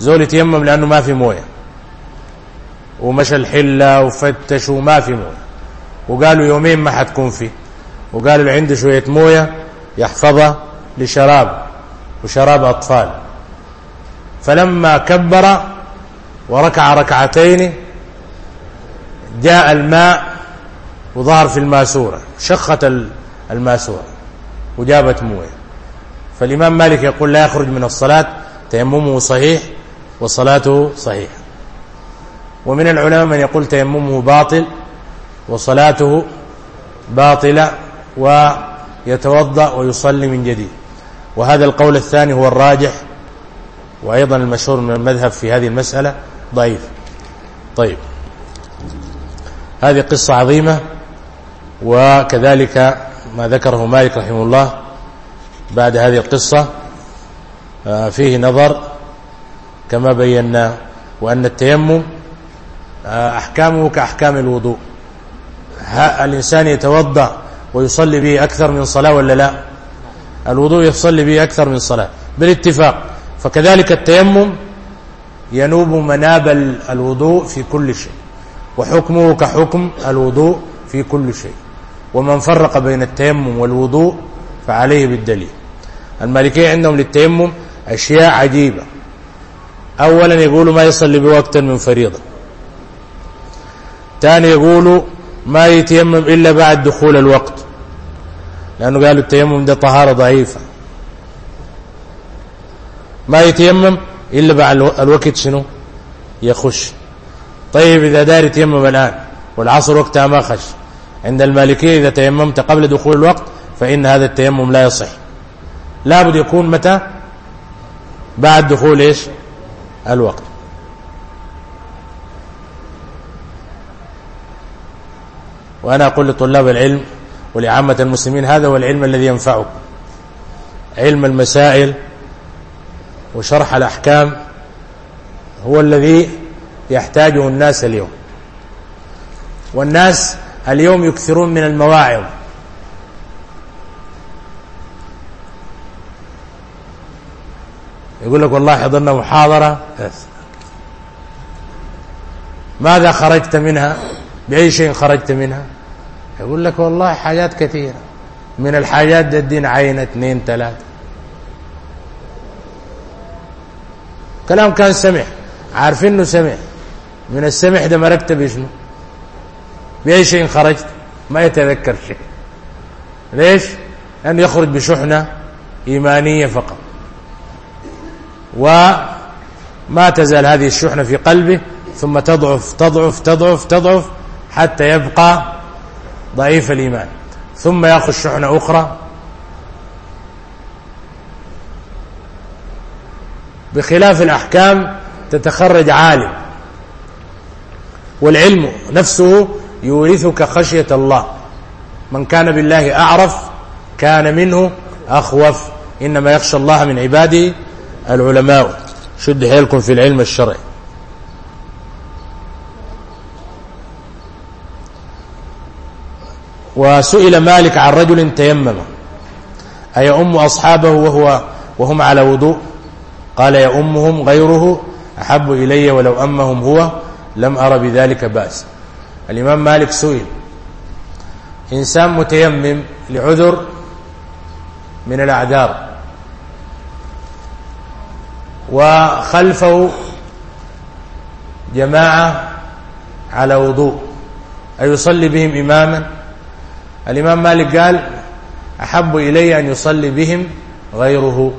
زول يتيمم لأنه ما في موية. ومشى الحلة وفتش وما في موية. وقالوا يومين ما حتكون فيه. وقالوا اللي عنده شوية موية يحفظها لشراب وشراب أطفال. فلما كبر وركع ركعتين جاء الماء وظهر في الماسورة شخت الماسورة وجابت موية. فالإمام مالك يقول لا يخرج من الصلاة تيممه صحيح وصلاته صحيحة. ومن العلماء من يقول تيممه باطل وصلاته باطلة ويتوضأ ويصلي من جديد. وهذا القول الثاني هو الراجح وأيضا المشهور من المذهب في هذه المسألة ضعيف. طيب. هذه قصة عظيمة وكذلك ما ذكره مالك رحمه الله بعد هذه القصة آه، فيه نظر كما بينا وأن التيمم آه، أحكامه كأحكام الوضوء. الإنسان يتوضأ ويصلي به أكثر من صلاة ولا لا؟ الوضوء يصلي به أكثر من صلاة. بالاتفاق. فكذلك التيمم ينوب مناب الوضوء في كل شيء. وحكمه كحكم الوضوء في كل شيء. ومن فرق بين التيمم والوضوء فعليه بالدليل. المالكية عندهم للتيمم أشياء عجيبة. أولا يقولوا ما يصلي بوقتا من فريضة. ثاني يقولوا ما يتيمم إلا بعد دخول الوقت. لأنه قالوا التيمم ده طهارة ضعيفة. ما يتيمم إلا بعد الوقت شنو؟ يخش. طيب إذا دار يتيمم الآن والعصر وقتها ما خش. عند المالكية إذا تيممت قبل دخول الوقت فإن هذا التيمم لا يصح. لابد يكون متى؟ بعد دخول إيش؟ الوقت. وأنا أقول لطلاب العلم ولعامة المسلمين هذا هو العلم الذي ينفعك. علم المسائل وشرح الأحكام هو الذي يحتاجه الناس اليوم. والناس اليوم يكثرون من المواعظ. يقول لك والله حضرنا محاضرة. ماذا خرجت منها؟ بأي شيء خرجت منها؟ يقول لك والله حاجات كثيرة. من الحاجات دي الدين عين اثنين ثلاثة. كلام كان سمح عارفين إنه سمح من السمح ده مركت بشنو بأي شيء خرجت؟ ما يتذكر شيء. ليش؟ أن يخرج بشحنة إيمانية فقط. وما تزال هذه الشحنة في قلبه ثم تضعف تضعف تضعف تضعف حتى يبقى ضعيف الإيمان. ثم يأخذ شحنة أخرى. بخلاف الأحكام تتخرج عالم. والعلم نفسه يورثك خشية الله. من كان بالله أعرف كان منه أخوف. إنما يخشى الله من عباده العلماء. شد حيلكم في العلم الشرعي. وسئل مالك عن رجل تيمم. أيأم أصحابه وهو وهم على وضوء. قال يأمهم غيره أحب إلي ولو أمهم هو لم أرى بذلك بأس. الإمام مالك سئل. إنسان متيمم لعذر من الأعذار. وخلفه جماعة على وضوء. أيصلي بهم إماما؟ الإمام مالك قال أحب إلي أن يصلي بهم غيره.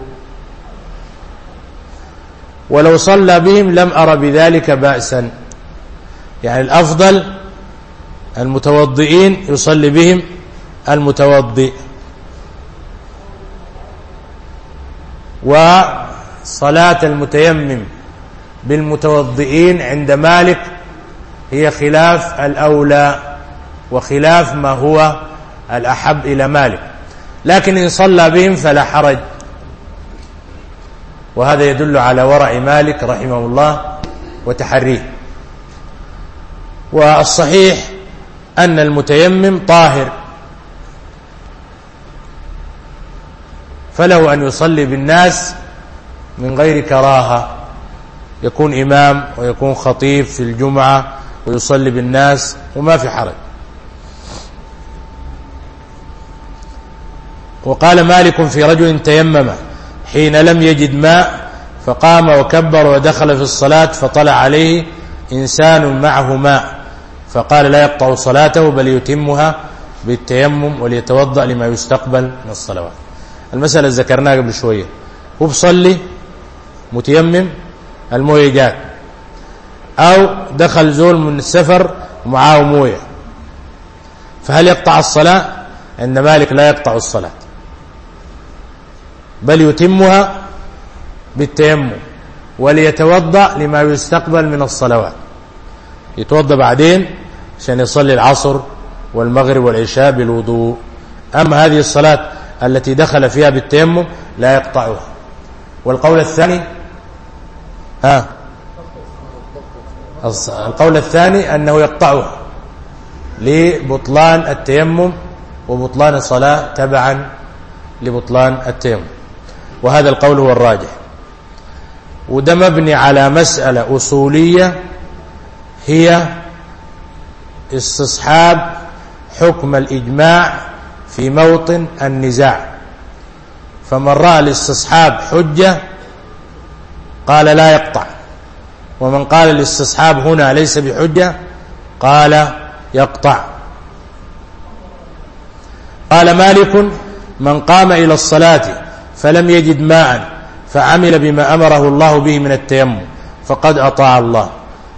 ولو صلى بهم لم أرى بذلك بأسا. يعني الأفضل المتوضئين يصلي بهم المتوضئ. وصلاة المتيمم بالمتوضئين عند مالك هي خلاف الأولى وخلاف ما هو الأحب إلى مالك. لكن إن صلى بهم فلا حرج. وهذا يدل على ورع مالك رحمه الله وتحريه. والصحيح أن المتيمم طاهر. فله أن يصلي بالناس من غير كراهة. يكون إمام ويكون خطيب في الجمعة ويصلي بالناس وما في حرج. وقال مالك في رجل تيمم حين لم يجد ماء فقام وكبر ودخل في الصلاة فطلع عليه إنسان معه ماء فقال لا يقطع صلاته بل يتمها بالتيمم وليتوضأ لما يستقبل من الصلوات. المسألة ذكرناها قبل شوية. هو بصلي متيمم الموية جات أو دخل زول من السفر ومعاه موية. فهل يقطع الصلاة؟ إن مالك لا يقطع الصلاة. بل يتمها بالتيمم وليتوضأ لما يستقبل من الصلوات. يتوضأ بعدين عشان يصلي العصر والمغرب والعشاء بالوضوء. أما هذه الصلاة التي دخل فيها بالتيمم لا يقطعها. والقول الثاني ها؟ القول الثاني أنه يقطعها لبطلان التيمم وبطلان الصلاة تبعا لبطلان التيمم. وهذا القول هو الراجح. وده مبني على مسألة أصولية هي استصحاب حكم الإجماع في موطن النزاع. فمن رأى الاستصحاب حجة قال لا يقطع. ومن قال الاستصحاب هنا ليس بحجة قال يقطع. قال مالك من قام إلى الصلاة فلم يجد ماء فعمل بما أمره الله به من التيمم فقد أطاع الله.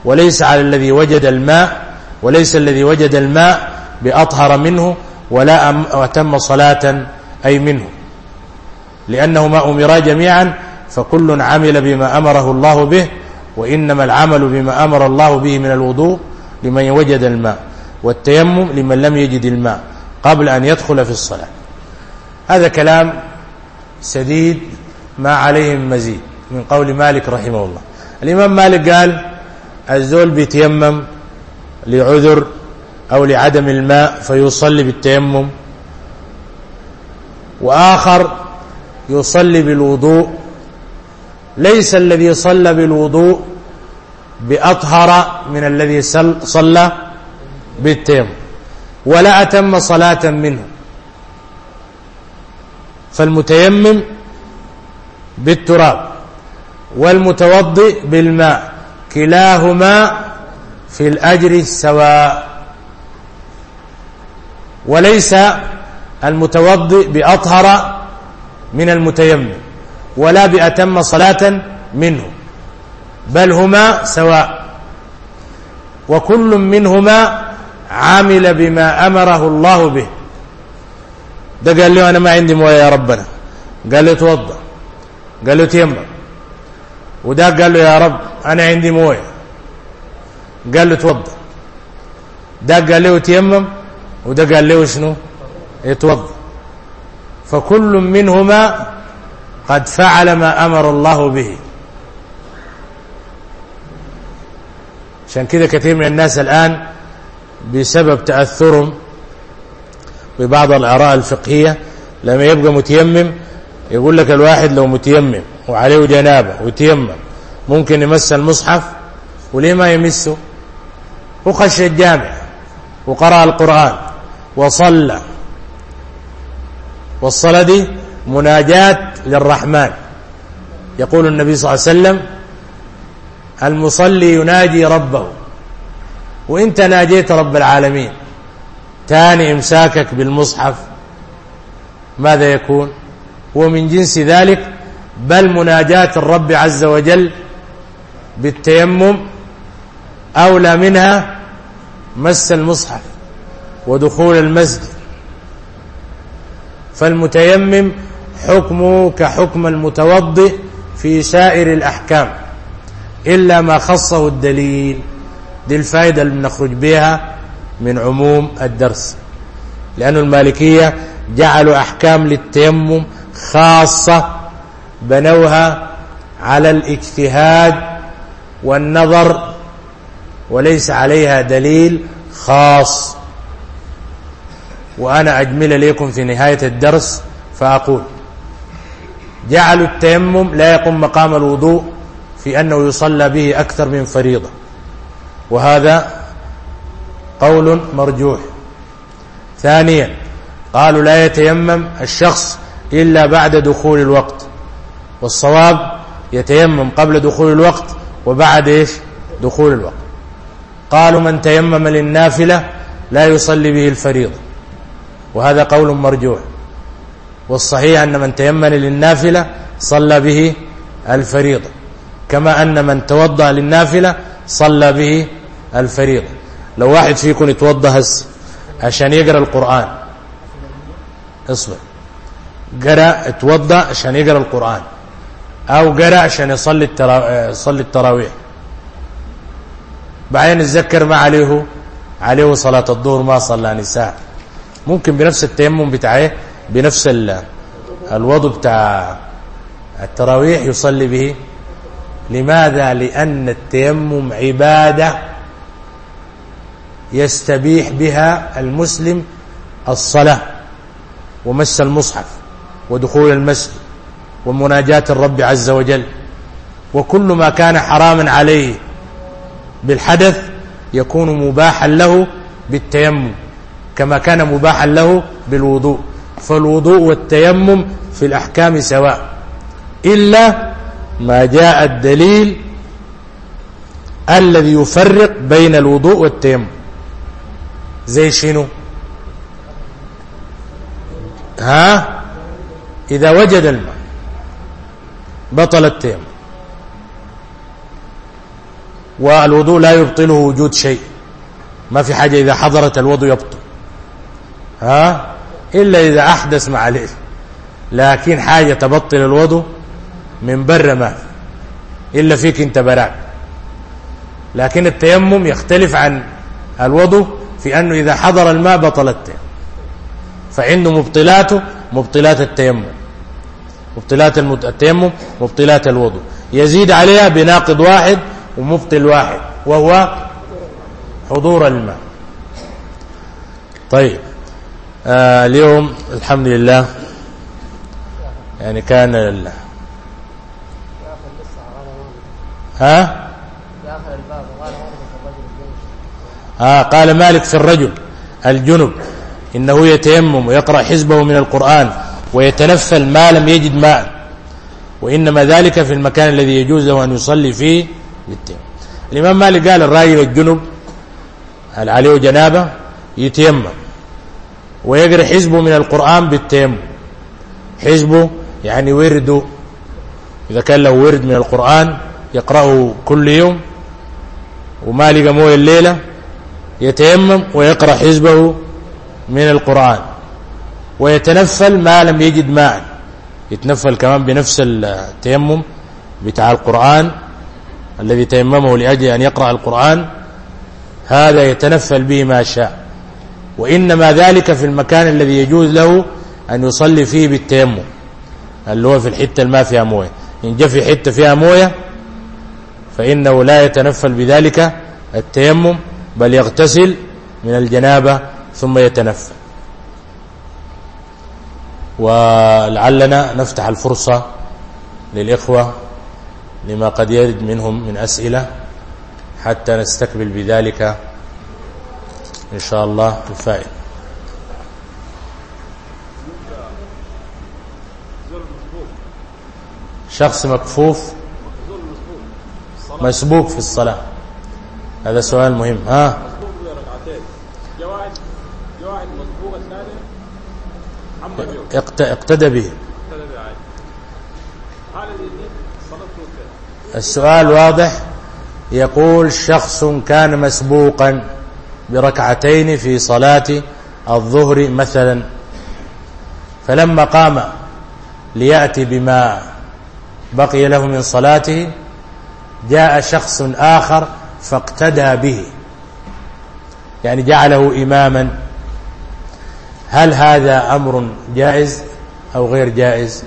وليس على الذي وجد الماء وليس الذي وجد الماء بأطهر منه ولا أتم صلاة أي منه. لأنه ما أمرا جميعا فكل عمل بما أمره الله به وإنما العمل بما أمر الله به من الوضوء لمن وجد الماء والتيمم لمن لم يجد الماء قبل أن يدخل في الصلاة. هذا كلام سديد ما عليهم مزيد من قول مالك رحمه الله. الإمام مالك قال الزول بيتيمم لعذر أو لعدم الماء فيصلي بالتيمم وآخر يصلي بالوضوء. ليس الذي صلى بالوضوء بأطهر من الذي صلى بالتيمم ولا أتم صلاة منه. فالمتيمم بالتراب والمتوضئ بالماء كلاهما في الأجر سواء وليس المتوضئ بأطهر من المتيمم ولا بأتم صلاة منه بل هما سواء وكل منهما عامل بما أمره الله به ده قال له أنا ما عندي موية يا ربنا. قال له توضأ. قال له تيمم. وده قال له يا رب أنا عندي موية. قال له توضأ. ده قال له تيمم وده قال له شنو؟ يتوضأ. فكل منهما قد فعل ما أمر الله به. عشان كده كثير من الناس الآن بسبب تأثرهم ببعض الآراء الفقهية لما يبقى متيمم يقول لك الواحد لو متيمم وعليه جنابة وتيمم ممكن يمس المصحف وليه ما يمسه؟ وخش الجامع وقرأ القرآن وصلى. والصلاة دي مناجاة للرحمن. يقول النبي صلى الله عليه وسلم المصلي يناجي ربه وانت ناجيت رب العالمين. ثاني إمساكك بالمصحف. ماذا يكون؟ هو من جنس ذلك بل مناجاة الرب عز وجل بالتيمم أولى منها مس المصحف ودخول المسجد. فالمتيمم حكمه كحكم المتوضئ في سائر الأحكام إلا ما خصه الدليل دي الفائدة اللي بنخرج بها من عموم الدرس. لأن المالكية جعلوا أحكام للتيمم خاصة بنوها على الاجتهاد والنظر وليس عليها دليل خاص. وأنا أجمل إليكم في نهاية الدرس فأقول جعلوا التيمم لا يقوم مقام الوضوء في أنه يصلى به أكثر من فريضة. وهذا قول مرجوح. ثانيا قالوا لا يتيمم الشخص إلا بعد دخول الوقت. والصواب يتيمم قبل دخول الوقت وبعد إيش؟ دخول الوقت. قالوا من تيمم للنافلة لا يصلي به الفريضة. وهذا قول مرجوح. والصحيح أن من تيمم للنافلة صلى به الفريضة. كما أن من توضأ للنافلة صلى به الفريضة. لو واحد فيكم يتوضى هسه عشان يقرأ القرآن. اصبر. قرأ اتوضى عشان يقرأ القرآن. أو قرأ عشان يصلي الترا... يصلي التراويح. بعدين يتذكر ما عليه عليه صلاة الظهر ما صلى نساء. ممكن بنفس التيمم بتاعه إيه؟ بنفس ال... الوضوء بتاع التراويح يصلي به. لماذا؟ لأن التيمم عبادة يستبيح بها المسلم الصلاة ومس المصحف ودخول المسجد ومناجاة الرب عز وجل وكل ما كان حراما عليه بالحدث يكون مباحا له بالتيمم كما كان مباحا له بالوضوء فالوضوء والتيمم في الأحكام سواء إلا ما جاء الدليل الذي يفرق بين الوضوء والتيمم زي شنو؟ ها؟ إذا وجد الماء بطل التيم والوضوء لا يبطله وجود شيء. ما في حاجة إذا حضرت الوضوء يبطل. ها؟ إلا إذا أحدث مع الاسم لكن حاجة تبطل الوضوء من بر ما إلا فيك أنت براك لكن التيمم يختلف عن الوضوء في أنه إذا حضر الماء بطل التيمم. فإنه مبطلاته مبطلات التيمم. مبطلات التيمم مبطلات الوضوء. يزيد عليها بناقض واحد ومبطل واحد وهو حضور الماء. طيب. آه، اليوم الحمد لله يعني كان لله ها؟ آه قال مالك في الرجل الجنب إنه يتيمم ويقرأ حزبه من القرآن ويتنفل ما لم يجد ماء وإنما ذلك في المكان الذي يجوز له أن يصلي فيه للتيمم. الإمام مالك قال الراجل الجنب هل عليه جنابة يتيمم ويقرأ حزبه من القرآن بالتيمم. حزبه يعني ورده إذا كان له ورد من القرآن يقرأه كل يوم وما لقى مويه الليلة يتيمم ويقرأ حزبه من القرآن ويتنفل ما لم يجد ماء يتنفل كمان بنفس التيمم بتاع القرآن الذي تيممه لأجل أن يقرأ القرآن. هذا يتنفل به ما شاء. وإنما ذلك في المكان الذي يجوز له أن يصلي فيه بالتيمم. اللي هو في الحتة ما فيها موية. إن جاء في حتة فيها موية فإنه لا يتنفل بذلك التيمم. بل يغتسل من الجنابة ثم يتنفل. ولعلنا نفتح الفرصة للإخوة لما قد يرد منهم من أسئلة حتى نستقبل بذلك إن شاء الله الفائدة. شخص مكفوف مسبوق في الصلاة. هذا سؤال مهم. ها؟ اقتدى به. السؤال واضح. يقول شخص كان مسبوقا بركعتين في صلاة الظهر مثلا فلما قام ليأتي بما بقي له من صلاته جاء شخص آخر فاقتدى به. يعني جعله إماما. هل هذا أمر جائز أو غير جائز؟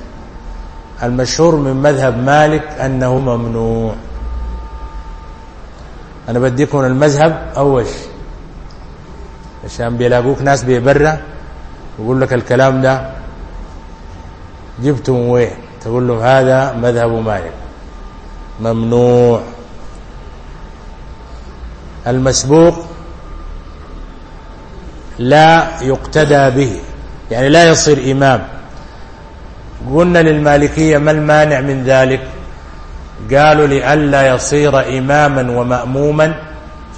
المشهور من مذهب مالك أنه ممنوع. أنا بديكم المذهب أول شيء. عشان بيلاقوك ناس بيبرة يقول لك الكلام ده جبتم وين؟ تقول لهم هذا مذهب مالك. ممنوع. المسبوق لا يقتدى به. يعني لا يصير إمام. قلنا للمالكية ما المانع من ذلك؟ قالوا لئلا يصير إماما ومأموما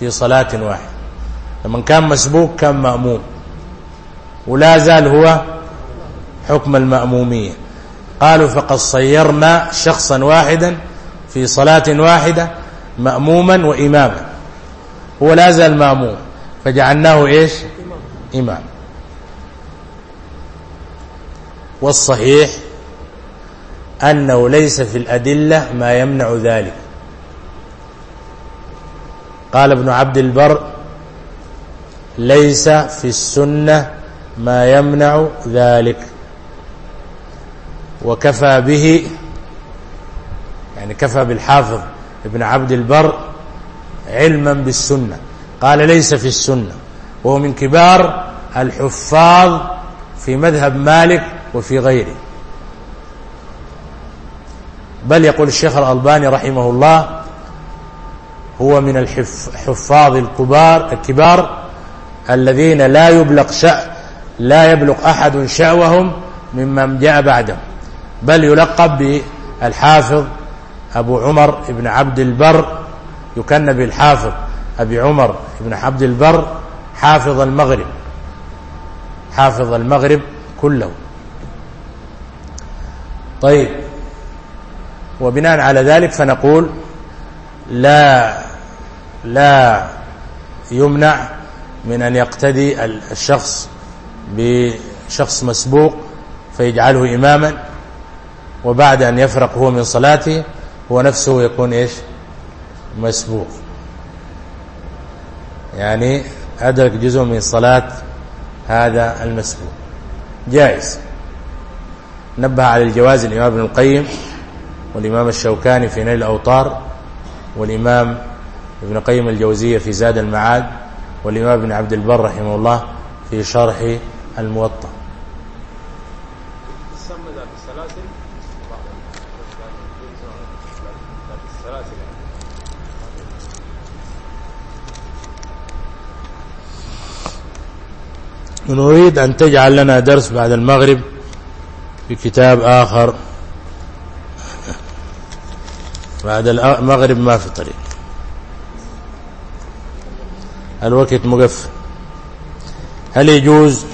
في صلاة واحدة. لما كان مسبوق كان مأموم. ولا زال هو حكم المأمومية. قالوا فقد صيرنا شخصا واحدا في صلاة واحدة مأموما وإماما. هو لا زال مأموم. فجعلناه إيش؟ إمام. والصحيح أنه ليس في الأدلة ما يمنع ذلك. قال ابن عبد البر ليس في السنة ما يمنع ذلك. وكفى به يعني كفى بالحافظ ابن عبد البر علما بالسنة. قال ليس في السنة. وهو من كبار الحفاظ في مذهب مالك وفي غيره. بل يقول الشيخ الألباني رحمه الله هو من الحفاظ الكبار الكبار الذين لا يبلغ شأ لا يبلغ أحد شأوهم ممن جاء بعدهم بل يلقب بالحافظ أبو عمر بن عبد البر يكن بالحافظ أبي عمر بن عبد البر حافظ المغرب. حافظ المغرب كله. طيب. وبناء على ذلك فنقول لا لا يمنع من أن يقتدي الشخص بشخص مسبوق فيجعله إماما وبعد أن يفرق هو من صلاته هو نفسه يكون إيش؟ مسبوق. يعني أدرك جزء من صلاة هذا المسبوق. جائز. نبه على الجواز الإمام ابن القيم والإمام الشوكاني في نيل الأوطار والإمام ابن قيم الجوزية في زاد المعاد والإمام ابن عبد البر رحمه الله في شرح الموطأ. ونريد أن تجعل لنا درس بعد المغرب في كتاب آخر. بعد المغرب ما في طريق. الوقت مقف هل يجوز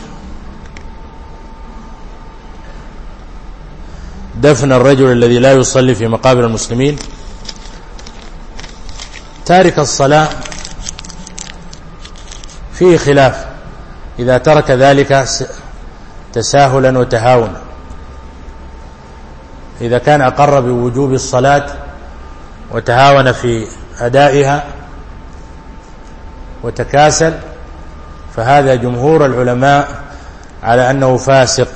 دفن الرجل الذي لا يصلي في مقابر المسلمين؟ تارك الصلاة فيه خلاف. إذا ترك ذلك تساهلا وتهاونا. إذا كان أقر بوجوب الصلاة وتهاون في أدائها وتكاسل فهذا جمهور العلماء على أنه فاسق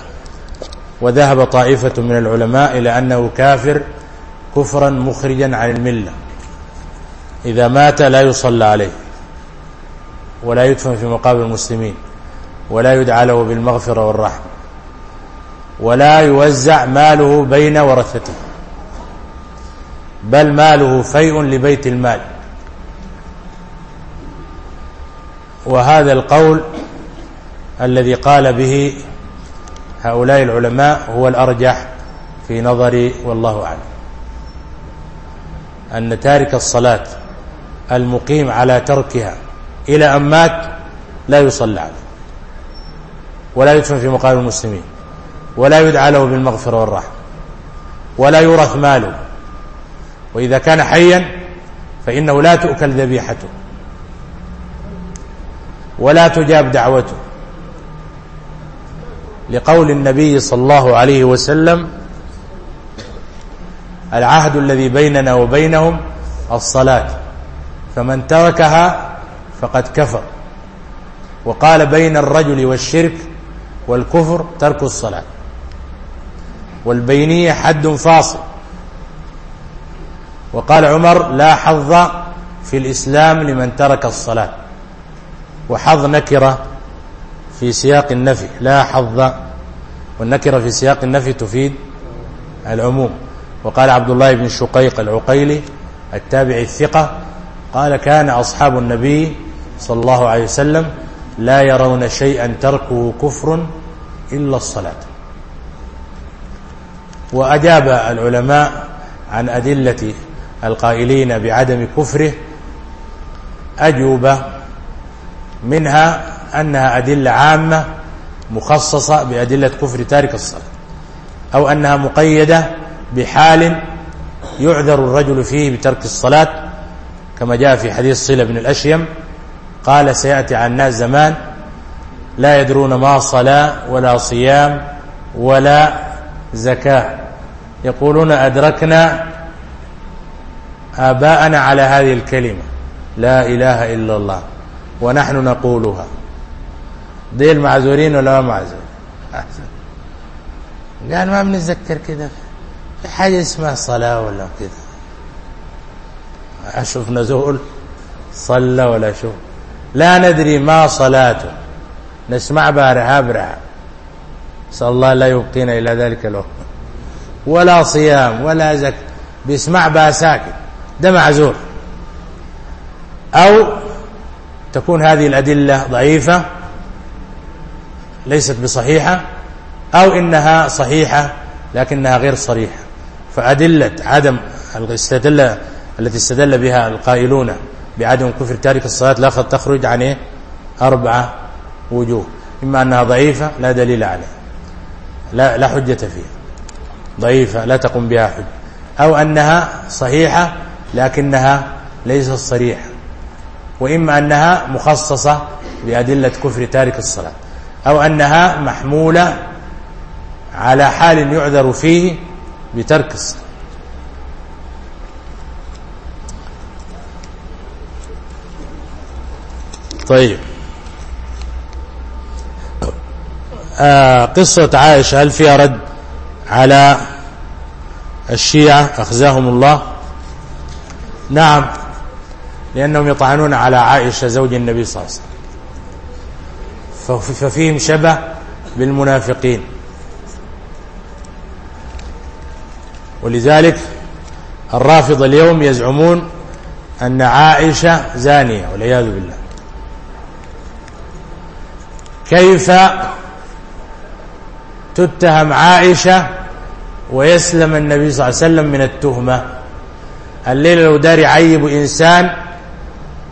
وذهب طائفة من العلماء إلى أنه كافر كفرا مخرجا عن الملة. إذا مات لا يصلى عليه ولا يدفن في مقابر المسلمين. ولا يدعى له بالمغفرة والرحمة ولا يوزع ماله بين ورثته بل ماله فيء لبيت المال وهذا القول الذي قال به هؤلاء العلماء هو الأرجح في نظري والله أعلم أن تارك الصلاة المقيم على تركها إلى أن مات لا يصلى عليه ولا يدفن في مقام المسلمين ولا يدعى له بالمغفرة والرحمة ولا يورث ماله. وإذا كان حيا فإنه لا تؤكل ذبيحته ولا تجاب دعوته. لقول النبي صلى الله عليه وسلم العهد الذي بيننا وبينهم الصلاة فمن تركها فقد كفر. وقال بين الرجل والشرك والكفر ترك الصلاة. والبينية حد فاصل. وقال عمر لا حظ في الإسلام لمن ترك الصلاة. وحظ نكرة في سياق النفي. لا حظ. والنكرة في سياق النفي تفيد العموم. وقال عبد الله بن شقيق العقيلي التابع الثقة قال كان أصحاب النبي صلى الله عليه وسلم لا يرون شيئا تركه كفر إلا الصلاة. وأجاب العلماء عن أدلة القائلين بعدم كفره أجوبة منها أنها أدلة عامة مخصصة بأدلة كفر تارك الصلاة أو أنها مقيدة بحال يعذر الرجل فيه بترك الصلاة كما جاء في حديث صلة بن الأشيم قال سيأتي عن الناس زمان لا يدرون ما صلاة ولا صيام ولا زكاة. يقولون أدركنا آباءنا على هذه الكلمة. لا إله إلا الله. ونحن نقولها. ديل معذورين ولا ما أحسن قال ما بنتذكر كده. في حاجة اسمها صلاة ولا كده. أشوف نزول صلى ولا شوف. لا ندري ما صلاته. نسمع بها رهاب رهاب صلى الله لا يبقينا إلى ذلك الوقت. ولا صيام ولا زك بيسمع بها ساكت. ده معذور. أو تكون هذه الأدلة ضعيفة ليست بصحيحة أو إنها صحيحة لكنها غير صريحة. فأدلة عدم الاستدلة التي استدل بها القائلون بعدم كفر تارك الصلاة لا تخرج عن أربعة وجوه. إما أنها ضعيفة لا دليل عليها. لا, لا حجة فيها. ضعيفة لا تقوم بها حجة. أو أنها صحيحة لكنها ليست صريحة. وإما أنها مخصصة بأدلة كفر تارك الصلاة. أو أنها محمولة على حال يعذر فيه بترك الصلاة. طيب. آه، قصة عائشة هل فيها رد على الشيعة؟ أخزاهم الله. نعم لأنهم يطعنون على عائشة زوج النبي صلى الله عليه وسلم. ففيهم شبه بالمنافقين. ولذلك الرافض اليوم يزعمون أن عائشة زانية والعياذ بالله. كيف تتهم عائشة ويسلم النبي صلى الله عليه وسلم من التهمة؟ الليلة لو دار يعيب إنسان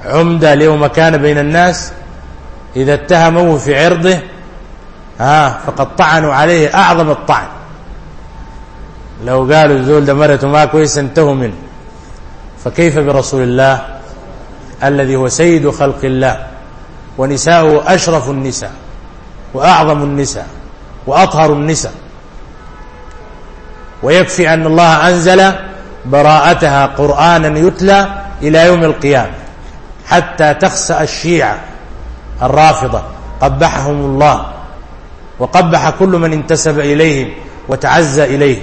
عمدة له مكان بين الناس إذا اتهموه في عرضه ها فقد طعنوا عليه أعظم الطعن. لو قالوا الزول ده ما كويس انتهوا منه. فكيف برسول الله الذي هو سيد خلق الله ونساءه أشرف النساء؟ وأعظم النساء وأطهر النساء ويكفي أن الله أنزل براءتها قرآنا يتلى إلى يوم القيامة حتى تخسأ الشيعة الرافضة قبحهم الله وقبح كل من انتسب إليهم وتعزى إليهم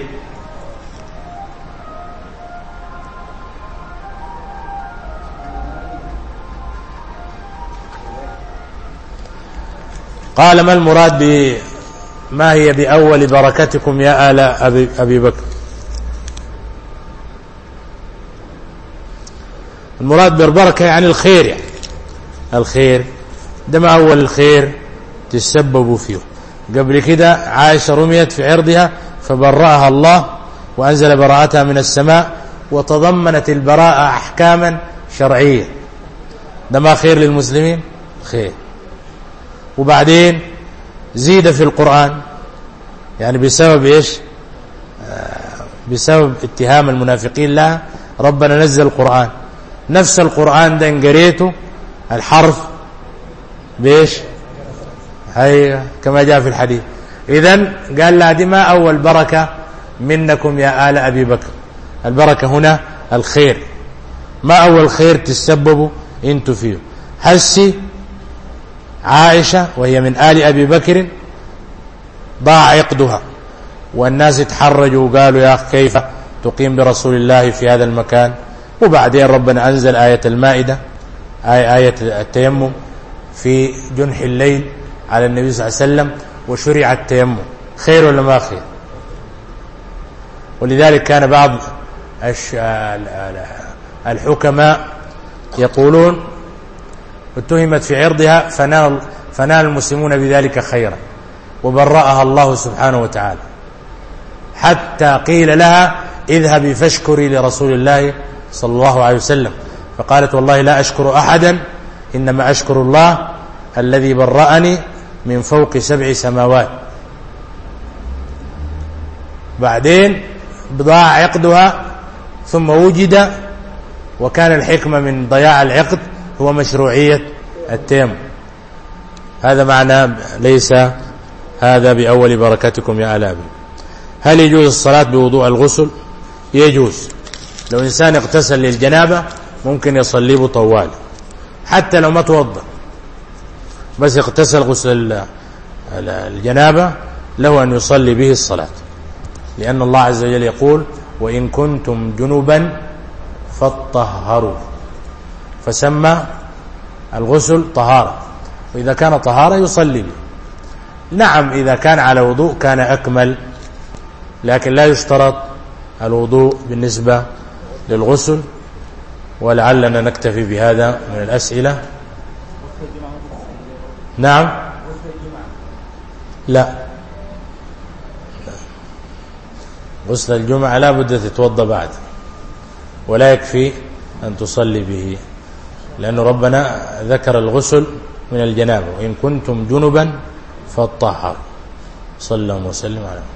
قال ما المراد ب ما هي بأول بركتكم يا آل أبي, أبي بكر؟ المراد بالبركة يعني الخير يعني. الخير ده ما أول الخير تسبب فيه. قبل كده عائشة رميت في عرضها فبرأها الله وأنزل براءتها من السماء وتضمنت البراءة أحكاما شرعية. ده ما خير للمسلمين؟ خير. وبعدين زيد في القرآن. يعني بسبب إيش؟ آه، بسبب اتهام المنافقين. لها ربنا نزل القرآن. نفس القرآن ده انقريته الحرف بإيش؟ هي كما جاء في الحديث. إذا قال لا دي ما أول بركة منكم يا آل أبي بكر. البركة هنا الخير. ما أول خير تسببه أنتوا فيه. هسي عائشة وهي من آل أبي بكر ضاع عقدها. والناس اتحرجوا وقالوا يا أخي كيف تقيم برسول الله في هذا المكان؟ وبعدين ربنا أنزل آية المائدة آية, آية التيمم في جنح الليل على النبي صلى الله عليه وسلم وشرع التيمم. خير ولا ما خير؟ ولذلك كان بعض الحكماء يقولون واتهمت في عرضها فنال, فنال المسلمون بذلك خيرا. وبرأها الله سبحانه وتعالى. حتى قيل لها اذهبي فاشكري لرسول الله صلى الله عليه وسلم. فقالت والله لا أشكر أحدا إنما أشكر الله الذي برأني من فوق سبع سماوات. بعدين بضاع عقدها ثم وجد وكان الحكمة من ضياع العقد هو مشروعية التيم. هذا معنى ليس هذا بأول بركتكم يا ألابي. هل يجوز الصلاة بوضوء الغسل؟ يجوز. لو إنسان اغتسل للجنابة ممكن يصلي طوال. حتى لو ما توضأ. بس اغتسل غسل الجنابة له أن يصلي به الصلاة. لأن الله عز وجل يقول وإن كنتم جنبا فاطهروا. فسمى الغسل طهارة. وإذا كان طهارة يصلي. به نعم إذا كان على وضوء كان أكمل لكن لا يشترط الوضوء بالنسبة للغسل ولعلنا نكتفي بهذا من الأسئلة. نعم. لا. غسل الجمعة لا بد تتوضى بعد ولا يكفي أن تصلي به. لأن ربنا ذكر الغسل من الجنابة وإن كنتم جنبا فاتطهر صلى الله وسلم عليه